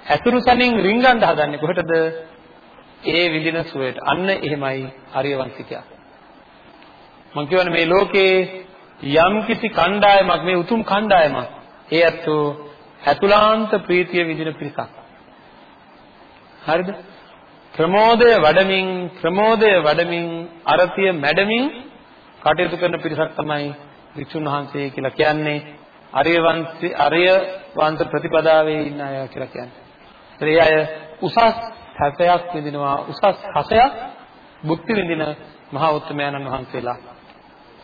[SPEAKER 1] ඇතුරු සනින් රිංගන්න හදන්නේ කොහෙටද? ඒ විඳින සුවයට. අන්න එහෙමයි ආර්යවංශිකයා. මම කියවනේ මේ ලෝකේ යම් කිසි කණ්ඩායමක් මේ උතුම් කණ්ඩායමක් ඒ ඇත්තෝ ඇතුලාන්ත ප්‍රීතිය විඳින පිරිසක් හරිද ප්‍රමෝදය වඩමින් ප්‍රමෝදය වඩමින් අරතිය මැඩමින් කටයුතු කරන පිරිසක් තමයි වික්ෂුන් වහන්සේ කියලා කියන්නේ අරිය වංශ අරිය වංශ ප්‍රතිපදාවේ ඉන්න අය කියලා කියන්නේ. ඒ අය උසස් හැසයක් විඳිනවා උසස් හසයක් භුක්ති විඳින මහා උත්තමයන්න් වහන්සේලා.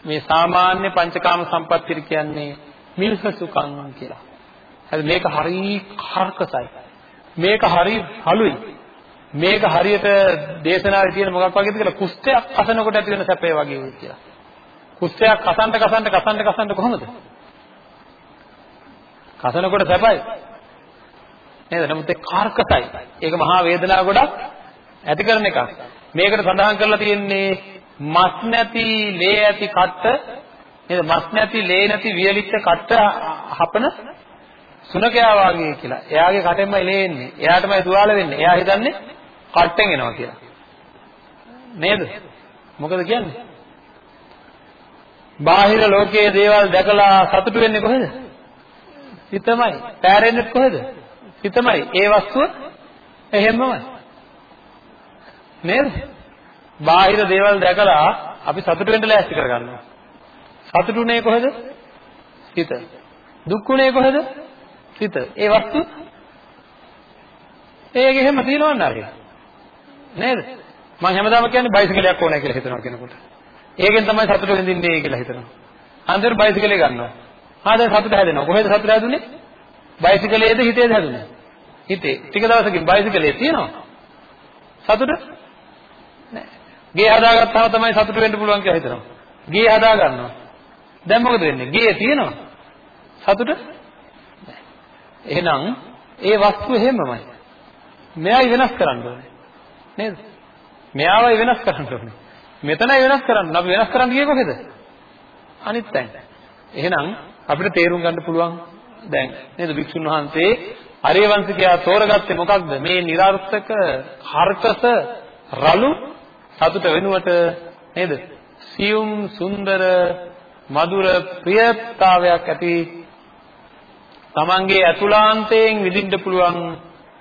[SPEAKER 1] මේ සාමාන්‍ය පංචකාම සම්පත්තිය කියන්නේ මිල්හ සුඛං කියලා. හරි මේක හරි කර්කසයි. මේක හරි හලුයි. මේක හරියට දේශනාවේ තියෙන මොකක් වගේද කියලා කුස්තයක් කසනකොට ඇති වෙන සැපේ වගේ වෙයි කියලා. කුස්තයක් කසන්ට කසන්ට කසන්ට කසන්ට කොහොමද? කසනකොට සැපයි. නේද? නමුත් ඒ කාර්කසයි. ඒක මහා වේදනාව ගොඩක් ඇති කරන එකක්. මේකට සඳහන් කරලා තියෙන්නේ මස් නැති ලේ ඇති කට්ට නේද මස් නැති ලේ නැති වියලිච්ච කට්ට හපන සුනකයා වාගේ කියලා. එයාගේ කටෙන්මයි ලේ එන්නේ. එයාටමයි තුවාල වෙන්නේ. එයා හිතන්නේ කට්ටෙන් එනවා කියලා. නේද? මොකද කියන්නේ? බාහිර ලෝකයේ දේවල් දැකලා සතුටු වෙන්නේ කොහෙද? හිතමයි. තෑරෙන්නේ කොහෙද? හිතමයි. ඒ වස්තුව එහෙමමයි. නේද? බාහිර දේවල් දැකලා අපි සතුට වෙන්න ලෑස්ති කරගන්නවා. සතුටුනේ කොහෙද? හිත. දුක්ුනේ කොහෙද? හිත. ඒ වස්තු ඒක එහෙම තියෙනවන්න අර. නේද? මම හැමදාම කියන්නේ බයිසිකලයක් ඕනේ කියලා හිතනවා කෙනෙකුට. ඒකෙන් තමයි සතුට විඳින්නේ කියලා හිතනවා. අන්තිමට බයිසිකලේ ගන්නවා. ආ දැන් සතුට හැදෙනවා. කොහෙද සතුට හැදුනේ? බයිසිකලේද හිතේද හැදුනේ? හිතේ. ටික දවසකින් බයිසිකලේ තියෙනවා. සතුට නෑ. ගේ හදාගත්තාම තමයි සතුට වෙන්න පුළුවන් කියලා හිතනවා. ගේ හදා ගන්නවා. දැන් මොකද වෙන්නේ? ගේ තියෙනවා. සතුට එහෙනම් ඒ වස්තුව එහෙමමයි. මෙයයි වෙනස් කරන්න ඕනේ. නේද? මෙයාවයි වෙනස් කරන්න ඕනේ. මෙතනයි වෙනස් කරන්න. අපි වෙනස් කරන්න ගියේ කොහෙද? අනිත් තැන. එහෙනම් අපිට තේරුම් ගන්න පුළුවන් දැන් නේද වික්ෂුන් වහන්සේ අරියවංශිකයා තෝරගත්තේ මොකක්ද? මේ નિરර්ථක හර්කස රළු සතුට වෙනුවට නේද? සියුම් සුන්දර මధుර ප්‍රියතාවයක් ඇති තමන්ගේ අතුලාන්තයෙන් විඳින්න පුළුවන්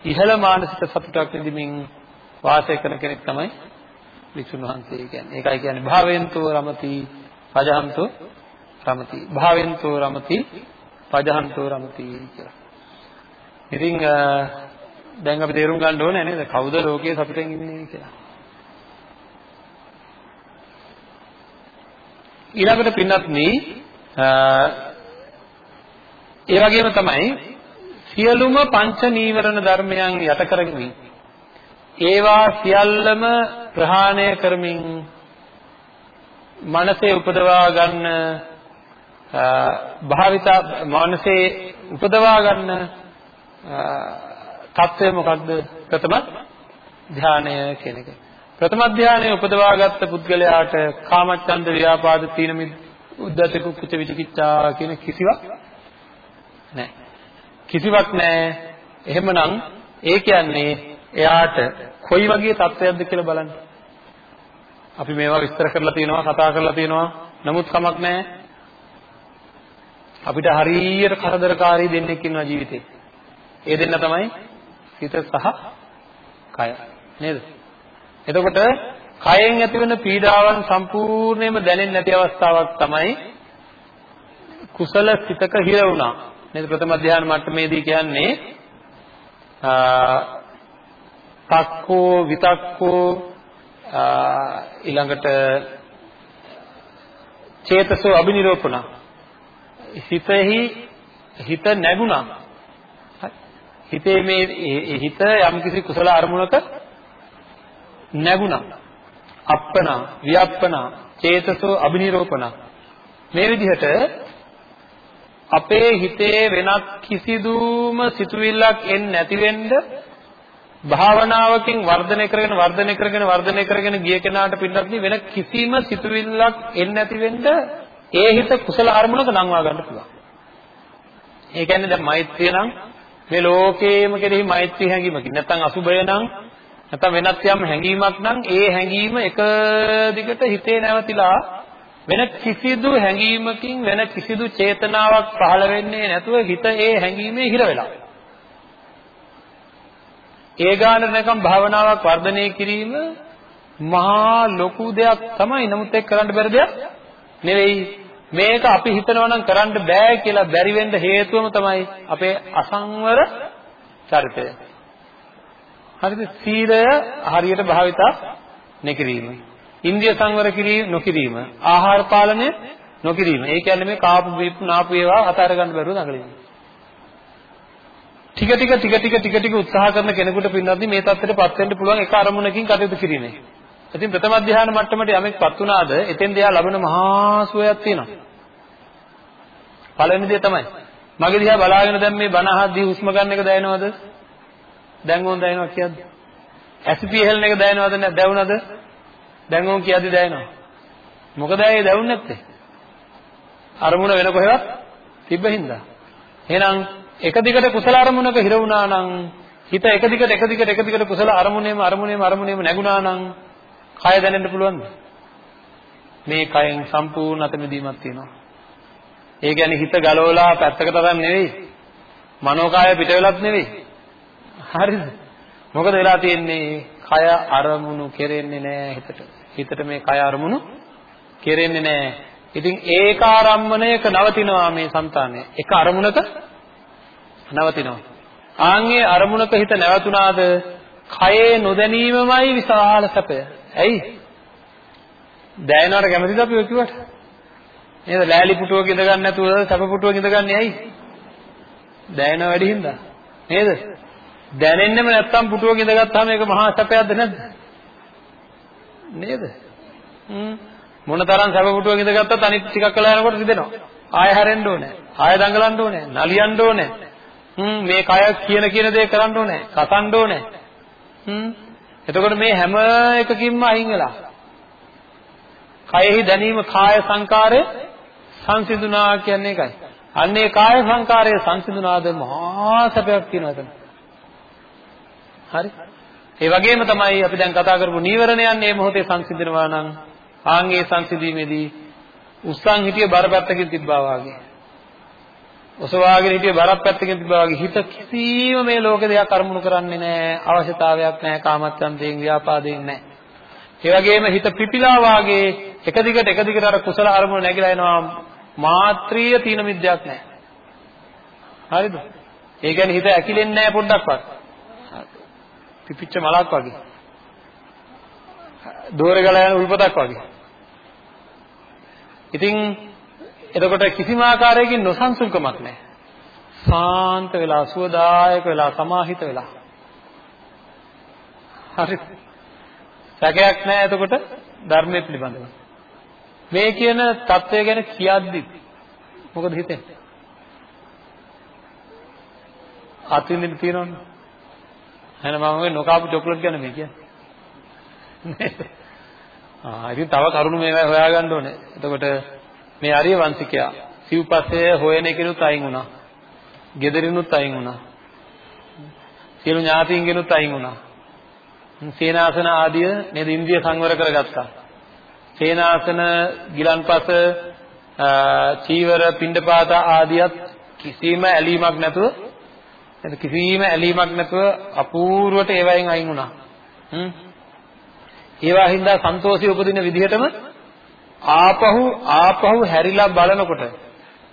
[SPEAKER 1] ඉහළ මානසික සතුටක් විඳින්මින් වාසය කරන කෙනෙක් තමයි වික්ෂුන් වහන්සේ කියන්නේ. ඒකයි කියන්නේ භාවෙන්තෝ රමති පජහන්තෝ රමති. භාවෙන්තෝ රමති පජහන්තෝ රමති කියලා. ඉතින් දැන් අපි තේරුම් ගන්න ඕනේ නේද? කවුද ලෝකයේ සතුටෙන් ඉන්නේ කියලා. ඊළඟට පින්වත්නි ඒ වගේම තමයි සියලුම පංච නීවරණ ධර්මයන් යට කරගෙන ඒවා සියල්ලම ප්‍රහාණය කරමින් මනසේ උපදවා ගන්න භාවිත මනසේ උපදවා ගන්න தත්වය මොකක්ද ප්‍රථම ධානය කියන එක. ප්‍රථම ධානය උපදවාගත්ත පුද්ගලයාට කාමච්ඡන්ද ව්‍යාපාද තීන මිද උද්ධච්ච කුච්ච විචිකිච්ඡා කියන කිසිවක් නැහැ. කිසිවක් නැහැ. එහෙමනම් ඒ කියන්නේ එයාට කොයි වගේ තත්ත්වයක්ද කියලා බලන්න. අපි මේවා විස්තර කරලා තියෙනවා, කතා කරලා තියෙනවා. නමුත් කමක් නැහැ. අපිට හරියට කරදරකාරී දෙන්නෙක් ඉන්නවා ජීවිතේ. ඒ දෙන්න තමයි හිත සහ කය. නේද? එතකොට කයෙන් ඇතිවන පීඩාවන් සම්පූර්ණයෙන්ම දැනෙන්නේ නැති අවස්ථාවක් තමයි කුසල සිතක හිර වුණා. නේද? ප්‍රථම ධ්‍යාන මට්ටමේදී කියන්නේ තක්කෝ විතක්කෝ ඊළඟට චේතසෝ අබිනිරෝපණ. හිතෙහි හිත නැගුණා. හිතේ මේ හිත යම්කිසි කුසල අරමුණක නැගුණා අප්පනා වියප්පනා චේතසෝ අබිනිරෝපණ මේ විදිහට අපේ හිතේ වෙනත් කිසිදුම සිතුවිල්ලක් එන්නේ නැති වෙන්න භාවනාවකින් වර්ධනය කරගෙන වර්ධනය කරගෙන වර්ධනය කරගෙන ගිය කෙනාට පින්නත් වෙන කිසිම සිතුවිල්ලක් එන්නේ නැති වෙන්න ඒ හිත කුසල අරමුණක නංවා ගන්න පුළුවන්. ඒ කියන්නේ දැන් මෛත්‍රිය නම් මේ ලෝකේම කෙරෙහි මෛත්‍රී හැඟීමකින් නැත්නම් අසුබය නම් නැත්නම් වෙනත් යම් හැඟීමක් නම් ඒ හැඟීම එක දිගට හිතේ නැවතිලා වෙන කිසිදු හැඟීමකින් වෙන කිසිදු චේතනාවක් පහළ වෙන්නේ නැතුව හිත ඒ හැඟීමේ හිර වෙලා. ඒ ගානට නැකම් භාවනාවක් වර්ධනය කිරීම මහා ලොකු දෙයක් තමයි. නමුත් ඒක කරන්න බැරි දෙයක් නෙවෙයි. මේක අපි හිතනවා නම් කරන්න බෑ කියලා බැරි වෙන්න හේතුවම තමයි අපේ අසංවර චරිතය. හරිද? සීලය හරියට භාවිතා නොකිරීම. ඉන්ද්‍රිය සංවර කිරීම නොකිරීම. ආහාර පාලනය නොකිරීම. ඒ කියන්නේ මේ කාපු බීපු නාපු ඒවා අතාර ගන්න බැරුව දඟලනවා. ටික ටික ටික ටික ටික ටික උත්සාහ කරන කෙනෙකුට පින්නද්දි මේ தත්ත්වයටපත් වෙන්න පුළුවන් එක අරමුණකින් කටයුතු කිරීමේ. ඉතින් ප්‍රථම ධ්‍යාන මට්ටමට යමෙක්පත් වුණාද එතෙන් දෙයා ලබන මහා සුවයක් තියෙනවා. පළවෙනි දේ තමයි මගේ දිහා බලාගෙන දැන් මේ බණ අහද්දී හුස්ම ගන්න එක දැනෙනවද? දැන් ඕන් දැනෙනවා කියද්දි. ඇසිපි හෙලන එක දැනෙනවද නැද්ද? දැවුනද? දැන් ඕන් කියද්දි දැනෙනවා. මොකද ඒ දැවුන්නේ නැත්තේ? අරමුණ වෙන කොහෙවත් තිබ්බ හින්දා. එහෙනම් එක දිගට කුසල අරමුණක හිර වුණා නම් හිත එක දිගට එක දිගට එක දිගට කුසල අරමුණේම අරමුණේම අරමුණේම නැගුණා නම් කය දැනෙන්න පුළුවන්ද? මේ කයෙන් සම්පූර්ණ අතමිදීමක් තියෙනවා. ඒ කියන්නේ හිත ගලවලා පැත්තකට තරම් නෙවෙයි. මනෝකාය පිට වෙලත් නෙවෙයි. හරිද? මොකද වෙලා තියෙන්නේ? කය අරමුණු කෙරෙන්නේ නැහැ හිතට. හිතට මේ කය අරමුණු කෙරෙන්නේ නැහැ. ඉතින් ඒකාරම්මණයක නවතිනවා මේ సంతානය. එක අරමුණක නවතිනවා. ආන්ගේ අරමුණක හිත නැවතුණාද කයේ නොදැනීමමයි විශාල සැපය. ඇයි? දැයනවට කැමතිද අපි ඔය කිව්වට? නේද? ලෑලි පුටුවක ඉඳ ගන්න නැතුව සැප පුටුවක ඉඳගන්නේ ඇයි? දැයන වැඩි හින්දා. නේද? දැනෙන්නෙම නැත්තම් පුටුවක ඉඳගත්තාම ඒක මහා සැපයක්ද නැද්ද? නේද? හ්ම් මොන තරම් සැප පුටුවක ඉඳගත්තත් අනිත් ටිකක් කළා යනකොට රිදෙනවා. ආය හැරෙන්න ඕනේ. ආය දඟලන්න ඕනේ. නලියන්න ඕනේ. හ්ම් මේ කය කියන කියන දේ කරන්න ඕනේ. කසන්න ඕනේ. හ්ම් එතකොට මේ හැම එකකින්ම අයින් වෙලා කයෙහි දැනීම කාය සංකාරය සංසිඳුණා කියන්නේ ඒකයි. අන්නේ කාය සංකාරය සංසිඳුණාද මහා සැපයක් තියෙනවා එතන. හරි. ඒ වගේම තමයි අපි දැන් කතා කරපු නීවරණයන් මේ මොහොතේ සංසිඳනවා නම් ආන්ගේ සංසිඳීමේදී උස්සන් හිටිය බරපැත්තකින් තිබ්බා වාගේ. ඔසවාගෙන හිටිය බරක් පැත්තකින් තිබ්බා වගේ. හිත කිසිම මේ ලෝක දෙයක් අරමුණු කරන්නේ නැහැ. අවශ්‍යතාවයක් නැහැ. කාමච්ඡන්දයෙන් ව්‍යාපාදයෙන් නැහැ. ඒ වගේම හිත පිපිලා වාගේ එක දිගට එක දිගට අර කුසල අරමුණ නැగిලා එනවා. මාත්‍රීය තීන මිද්‍යාවක් නැහැ. හරිද? ඒ කියන්නේ හිත ඇකිලෙන්නේ නැහැ පොඩ්ඩක්වත්. පිපිච්ච මලක් වගේ දෝරේ ගලා යන උල්පතක් වගේ ඉතින් එතකොට කිසිම ආකාරයකින් නොසන්සුන්කමක් නැහැ. සාන්ත වෙලා සුවදායක වෙලා සමාහිත වෙලා. හරි. සැකයක් නැහැ එතකොට ධර්මයේ පිළිබඳව. මේ කියන தත්වය ගැන කියද්දි මොකද හිතෙන්නේ? අත්විඳින්න තියෙනවනේ. එහෙනම් මම මේ නොකාපු චොක්ලට් ගැන මේ කියන්නේ. ආ ඉතින් තව කරුණු මේවා හොයාගන්න ඕනේ. එතකොට මේ ආර්ය වංශිකයා සිව්පස්සේ හොයන එකනුත් අයින් වුණා. gederිනුත් අයින් වුණා. සියලු ඥාතීන්ගෙනුත් අයින් වුණා. සේනාසන ආදිය නේද ඉන්ද්‍රිය සංවර කරගත්තා. සේනාසන ගිලන්පස චීවර පිණ්ඩපාත ආදියත් කිසිම ඇලීමක් නැතුව එතන කිසිම ඇලීමක් නැතුව අපූර්වට ඒවායින් අයින් වුණා. හ්ම්. ඒවා හින්දා සන්තෝෂي උපදින විදිහටම ආපහු ආපහු හැරිලා බලනකොට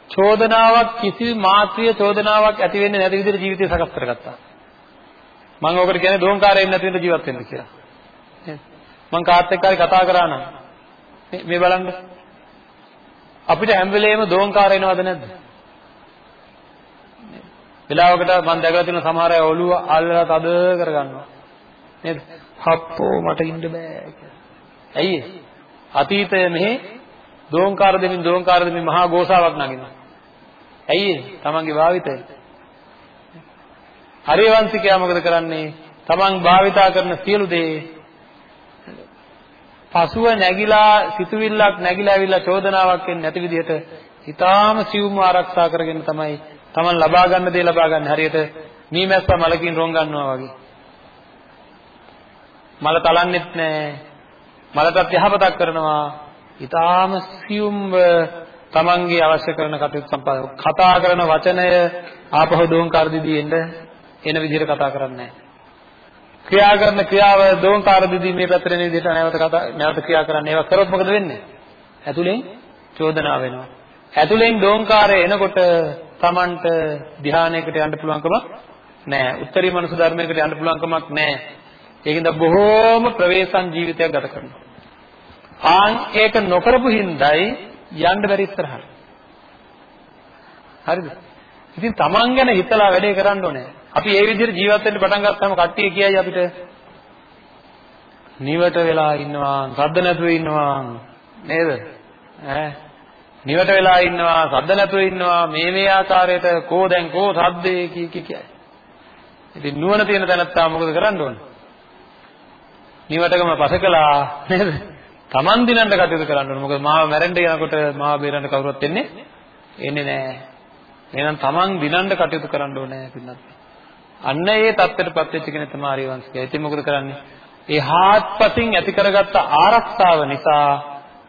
[SPEAKER 1] චෝදනාවක් කිසි මාත්‍රිය චෝදනාවක් ඇති වෙන්නේ නැති විදිහට ජීවිතය සකස් කරගත්තා. මම ඔකට කියන්නේ දෝංකාරයෙන් නැති වෙන්න ජීවත් වෙන්න කියලා. මම කාත් එක්ක හරි කතා කරා නම් මේ බලන්න අපිට හැම වෙලේම දෝංකාර එනවද නැද්ද? වෙලාවකට මම දැකලා තියෙන සමහර අය ඔළුව අල්ලලා තද කරගන්නවා. නේද? හප්පෝ මට ඉන්න බෑ කියලා. ඇයි ඒ? අතීතය මෙහි දෝංකාර දෙමින් දෝංකාර දෙමින් මහා ගෝසාවක් නගිනවා. ඇයි ඒ? තමන්ගේ භාවිතය. හරිවංශිකයා මොකද කරන්නේ? තමන් භාවිතා කරන සියලු දේ පසුව නැగిලා සිතුවිල්ලක් නැగిලා ඇවිල්ලා චෝදනාවක් එන්නේ නැති විදිහට ඊටාම සියුම්ව ආරක්ෂා කරගෙන තමයි තමන් ලබා ගන්න දේ ලබා ගන්න. හරියට මීමැස්ස මලකින් රොන් ගන්නවා වගේ. මල තලන්නෙත් නැහැ. මලටත් යහපතක් කරනවා. ඊටාම සියුම්ව තමන්ගේ අවශ්‍ය කරන කටයුතු සම්පාදනය කතා කරන වචනය ආපහු දෝංකාර දිදී එන්න එන විදිහට කතා කරන්නේ ක්‍රියා කරන ක්‍රියාව දෝංකාර දිදී මේ පැත්තට එන විදිහට නැවත කතා නැවත ක්‍රියා කරන්න ඒවා කරොත් මොකද වෙන්නේ ඇතුලෙන් චෝදනාව වෙනවා ඇතුලෙන් දෝංකාරය එනකොට තමන්ට ධානයකට යන්න පුළුවන්කමක් නැහැ උත්තරී මනුෂ්‍ය ධර්මයකට යන්න පුළුවන්කමක් නැහැ ඒකින්ද බොහෝම ප්‍රවේශම් ජීවිතයක් ගත කරනවා. ආන් ඒක නොකරපු හින්දායි යන්න බැරි ඉස්සරහට. හරිද? ඉතින් Taman ගැන හිතලා වැඩේ කරන්න ඕනේ. අපි ඒ විදිහට ජීවත් වෙන්න පටන් ගත්තාම කට්ටිය කියයි අපිට නිවට වෙලා ඉන්නවා, සද්ද නැතුව ඉන්නවා නේද? ඈ නිවට වෙලා ඉන්නවා, සද්ද නැතුව ඉන්නවා මේ මේ ආකාරයට කෝ දැන් කෝ සද්දේ කී කී කියයි. ඉතින් නුවණ තියෙන තැනත්තා මොකද කරන්න ඕනේ? නිවටකම පසකලා නේද? Taman දිනන්න කටයුතු කරන්න ඕනේ. මොකද මාව මැරෙන්න යනකොට මාව බේරන්න කවුරුත් එන්නේ එන්නේ නැහැ. එහෙනම් Taman දිනන්න කටයුතු කරන්න ඕනේ පින්නත්. අන්න ඒ தත්ත්වයටපත් වෙච්ච කෙනෙක් තමයි ආර්යවංශිකය. ඉතින් මොකද කරන්නේ? ඒ හාත්පසින් ඇති කරගත්ත ආරක්ෂාව නිසා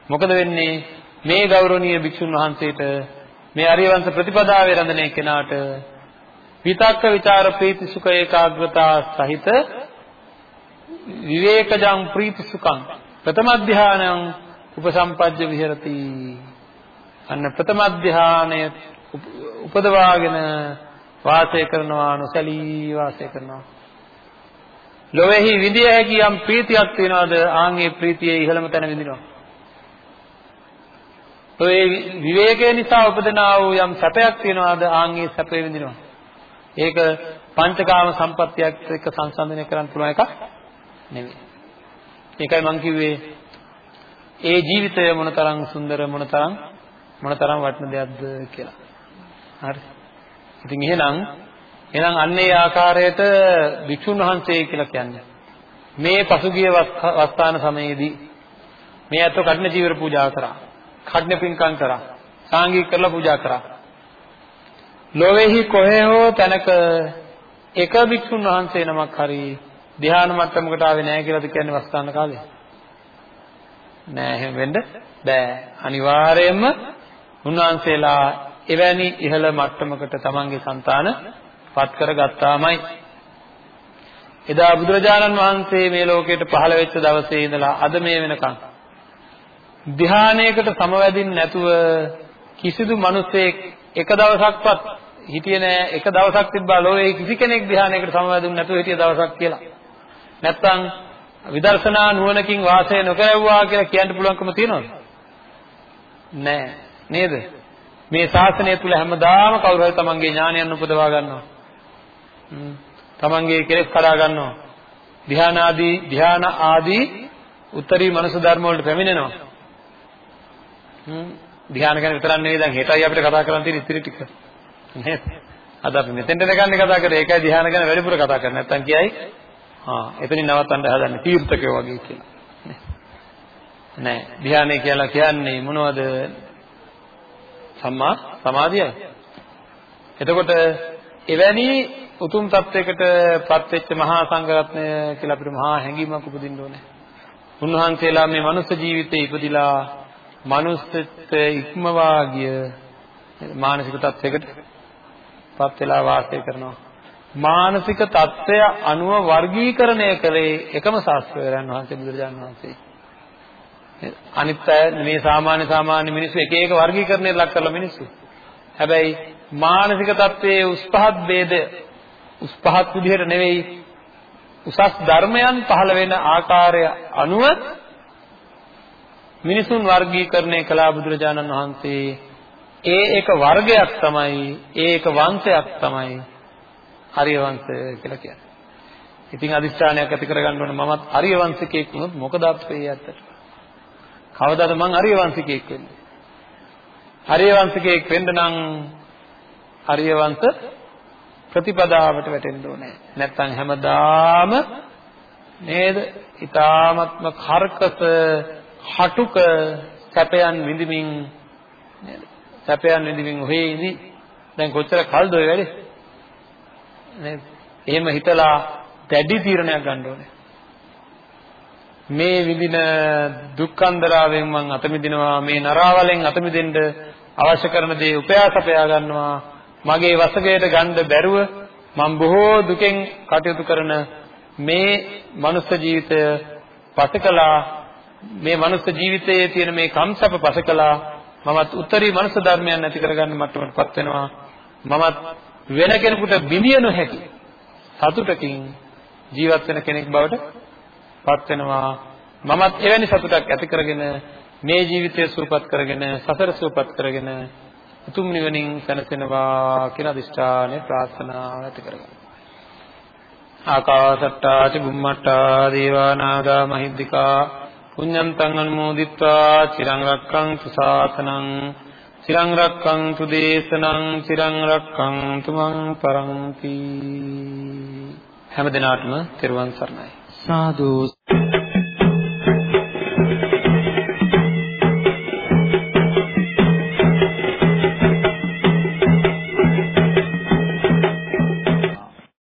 [SPEAKER 1] මොකද වෙන්නේ? මේ ගෞරවනීය භික්ෂුන් වහන්සේට මේ ආර්යවංශ ප්‍රතිපදාවේ රැඳෙන කෙනාට විතක්ක ਵਿਚාර ප්‍රීති සුඛ ඒකාග්‍රතා සහිත විවේකජං ප්‍රීති සුඛං. ප්‍රථම ධානයං උපසම්පජ්ජ විහෙරති. අන්න ප්‍රථම ධානය උපදවාගෙන වාසය කරනවා නොසලී වාසය කරනවා. ලොවේහි විඳිය හැකි යම් ප්‍රීතියක් තියනවාද? ආන්ගේ ප්‍රීතියේ ඉහළම තැන විඳිනවා. ඔය විවේකයේ නිසා උපදනා වූ යම් සැපයක් තියනවාද ආන්ගේ සැපේ විඳිනවා. ඒක පංචකාම සම්පත්තියක් එක්ක සංසන්දනය කරන්න පුළුවන් එකක් නෙවෙයි. ඒකයි මම කිව්වේ ඒ ජීවිතය මොනතරම් සුන්දර මොනතරම් මොනතරම් වටින දෙයක්ද කියලා. හරි. ඉතින් එහෙනම් එහෙනම් අන්න ඒ ආකාරයට වික්ෂුන් වහන්සේ කියලා කියන්නේ මේ පසුගිය වස්තාන සමයේදී මේ අතෝ කඩන ජීවර පූජා කරා. කඩන පින්කම් කරා. සාංගික කරලා පූජා කරා. ලෝවේහි කොහේ හෝ තැනක එක වික්ෂුන් වහන්සේ නමක් හරි ධ්‍යාන මට්ටමකට ආවේ නැහැ කියලාද කියන්නේ වස්තාන කාලේ? නෑ එහෙම වෙන්න බෑ. අනිවාර්යයෙන්ම උන්වහන්සේලා එවැනි ඉහළ මට්ටමකට තමන්ගේ సంతාන පත් කරගත්තාමයි. එදා බුදුරජාණන් වහන්සේ මේ ලෝකයට පහළ වෙච්ච දවසේ ඉඳලා අද මේ වෙනකන් ධ්‍යානයකට සමවැදින් නැතුව කිසිදු මිනිසෙක් එක දවසක්වත් හිටියේ නෑ එක දවසක් තිබ්බා ලෝකේ කිසි කෙනෙක් ධ්‍යානයකට සමවැදුනේ නැතුව හිටිය දවසක් කියලා. නැත්තම් විදර්ශනා නුවණකින් වාසය නොකරවුවා කියලා කියන්න පුළුවන්කම තියෙනවද? නෑ නේද? මේ ශාසනය තුල හැමදාම කවුරු හරි තමන්ගේ ඥානයන් උපදවා ගන්නවා. තමන්ගේ කෙලෙස් කඩා ගන්නවා. ධ්‍යාන ආදී ධ්‍යාන ආදී උත්තරී මනස ධර්ම වලට පැමිණෙනවා. ධ්‍යාන ගැන විතරක් නෙවෙයි දැන් හෙටයි අපිට කතා කරන්න තියෙන ඉතිරි ටික. නේද? අද අපි මෙතෙන්ට දෙගන්නේ කතා කරේ ඒකයි ධ්‍යාන ගැන වැඩිපුර කතා කරන්නේ. නැත්තම් කියයි ආ එතනින් නවත්තන්න හදන්නේ තීර්ථකයෝ වගේ කියලා. නෑ ධ්‍යානය කියලා කියන්නේ මොනවද? සම්මා සමාධියයි. එතකොට එවැනි උතුම් තත්වයකට පත් වෙච්ච මහා සංඝරත්නය කියලා අපිට මහා හැඟීමක් උපදින්න ඕනේ. උන්වහන්සේලා මේ මනුස්ස ජීවිතේ ඉපදිලා මනුස්සත්වය ඉක්මවා ගිය මානසික තත්යකට පත් වෙලා වාසය කරනවා. මානසික தত্ত্বය අනුව වර්ගීකරණය කළේ එකම ශාස්ත්‍රවේදයන් වහන්සේ බුදුරජාණන් වහන්සේ. අනිත් අය මේ සාමාන්‍ය සාමාන්‍ය මිනිස්සු එක එක වර්ගීකරණයට ලක් කරලා මිනිස්සු. හැබැයි මානසික தત્ත්වයේ උස්පහත් ભેද උස්පහත් විදිහට නෙවෙයි උසස් ධර්මයන් පහළ වෙන ආකාරය අනුව මිනිසුන් වර්ගීකරණය කළා බුදුරජාණන් වහන්සේ ඒ එක වර්ගයක් තමයි ඒ එක වංශයක් තමයි ආර්ය වංශය කියලා කියන්නේ. ඉතින් අදිස්ථානයක් ඇති කරගන්න ඕන මමත් ආර්ය වංශිකයෙක් වුණොත් මොකද අපේ ඇත්තට? කවදාද මං ආර්ය වංශිකයෙක් වෙන්නේ? ආර්ය වංශිකයෙක් වෙන්න නම් ආර්ය වංශ ප්‍රතිපදාවට වැටෙන්න ඕනේ. නැත්නම් හැමදාම නේද? ඊ타ත්ම කර්කස හටුක සැපයන් විඳිමින් නේද? සැපයන් විඳිමින් ඔහේ ඉඳි දැන් කොච්චර කල්ද ඔය වැඩේ? නේද? එහෙම හිතලා දැඩි තීරණයක් ගන්න ඕනේ. මේ විඳින දුක්ඛන්දරාවෙන් මං අත මිදිනවා මේ නරාවලෙන් අත මිදෙන්න අවශ්‍ය කරන දේ උපයාසපයා ගන්නවා මගේ වසගයට ගන්න බැරුව මම බොහෝ දුකෙන් කටයුතු කරන මේ මනුස්ස ජීවිතය පසකලා මේ මනුස්ස ජීවිතයේ තියෙන මේ කම්සප පසකලා මමත් උත්තරී මනුස්ස ධර්මයන් නැති කරගන්න මට්ටමටපත් වෙනවා මමත් වෙන කෙනෙකුට බිඳිය නොහැකි සතුටකින් ජීවත් වෙන කෙනෙක් බවට පත් වෙනවා මමත් එවැනි සතුටක් ඇති කරගෙන මේ ජීවිතය සූපපත් කරගෙන සසර සූපපත් කරගෙන උතුම් නිවනින් සැනසෙනවා කියලා අදිෂ්ඨානය ප්‍රාර්ථනාව ඇති කරගන්න. ආකාසට්ටා චුම්මට්ටා දේවා නාග මහිද්దికා පුඤ්ඤන්තං අනුමෝදිත්වා චිරං රක්ඛන්තු සාසනං චිරං රක්ඛන්තු දේශනං චිරං රක්ඛන්තු මං පරන්ති හැම දිනාටම තෙරුවන් සරණයි.
[SPEAKER 2] සාදු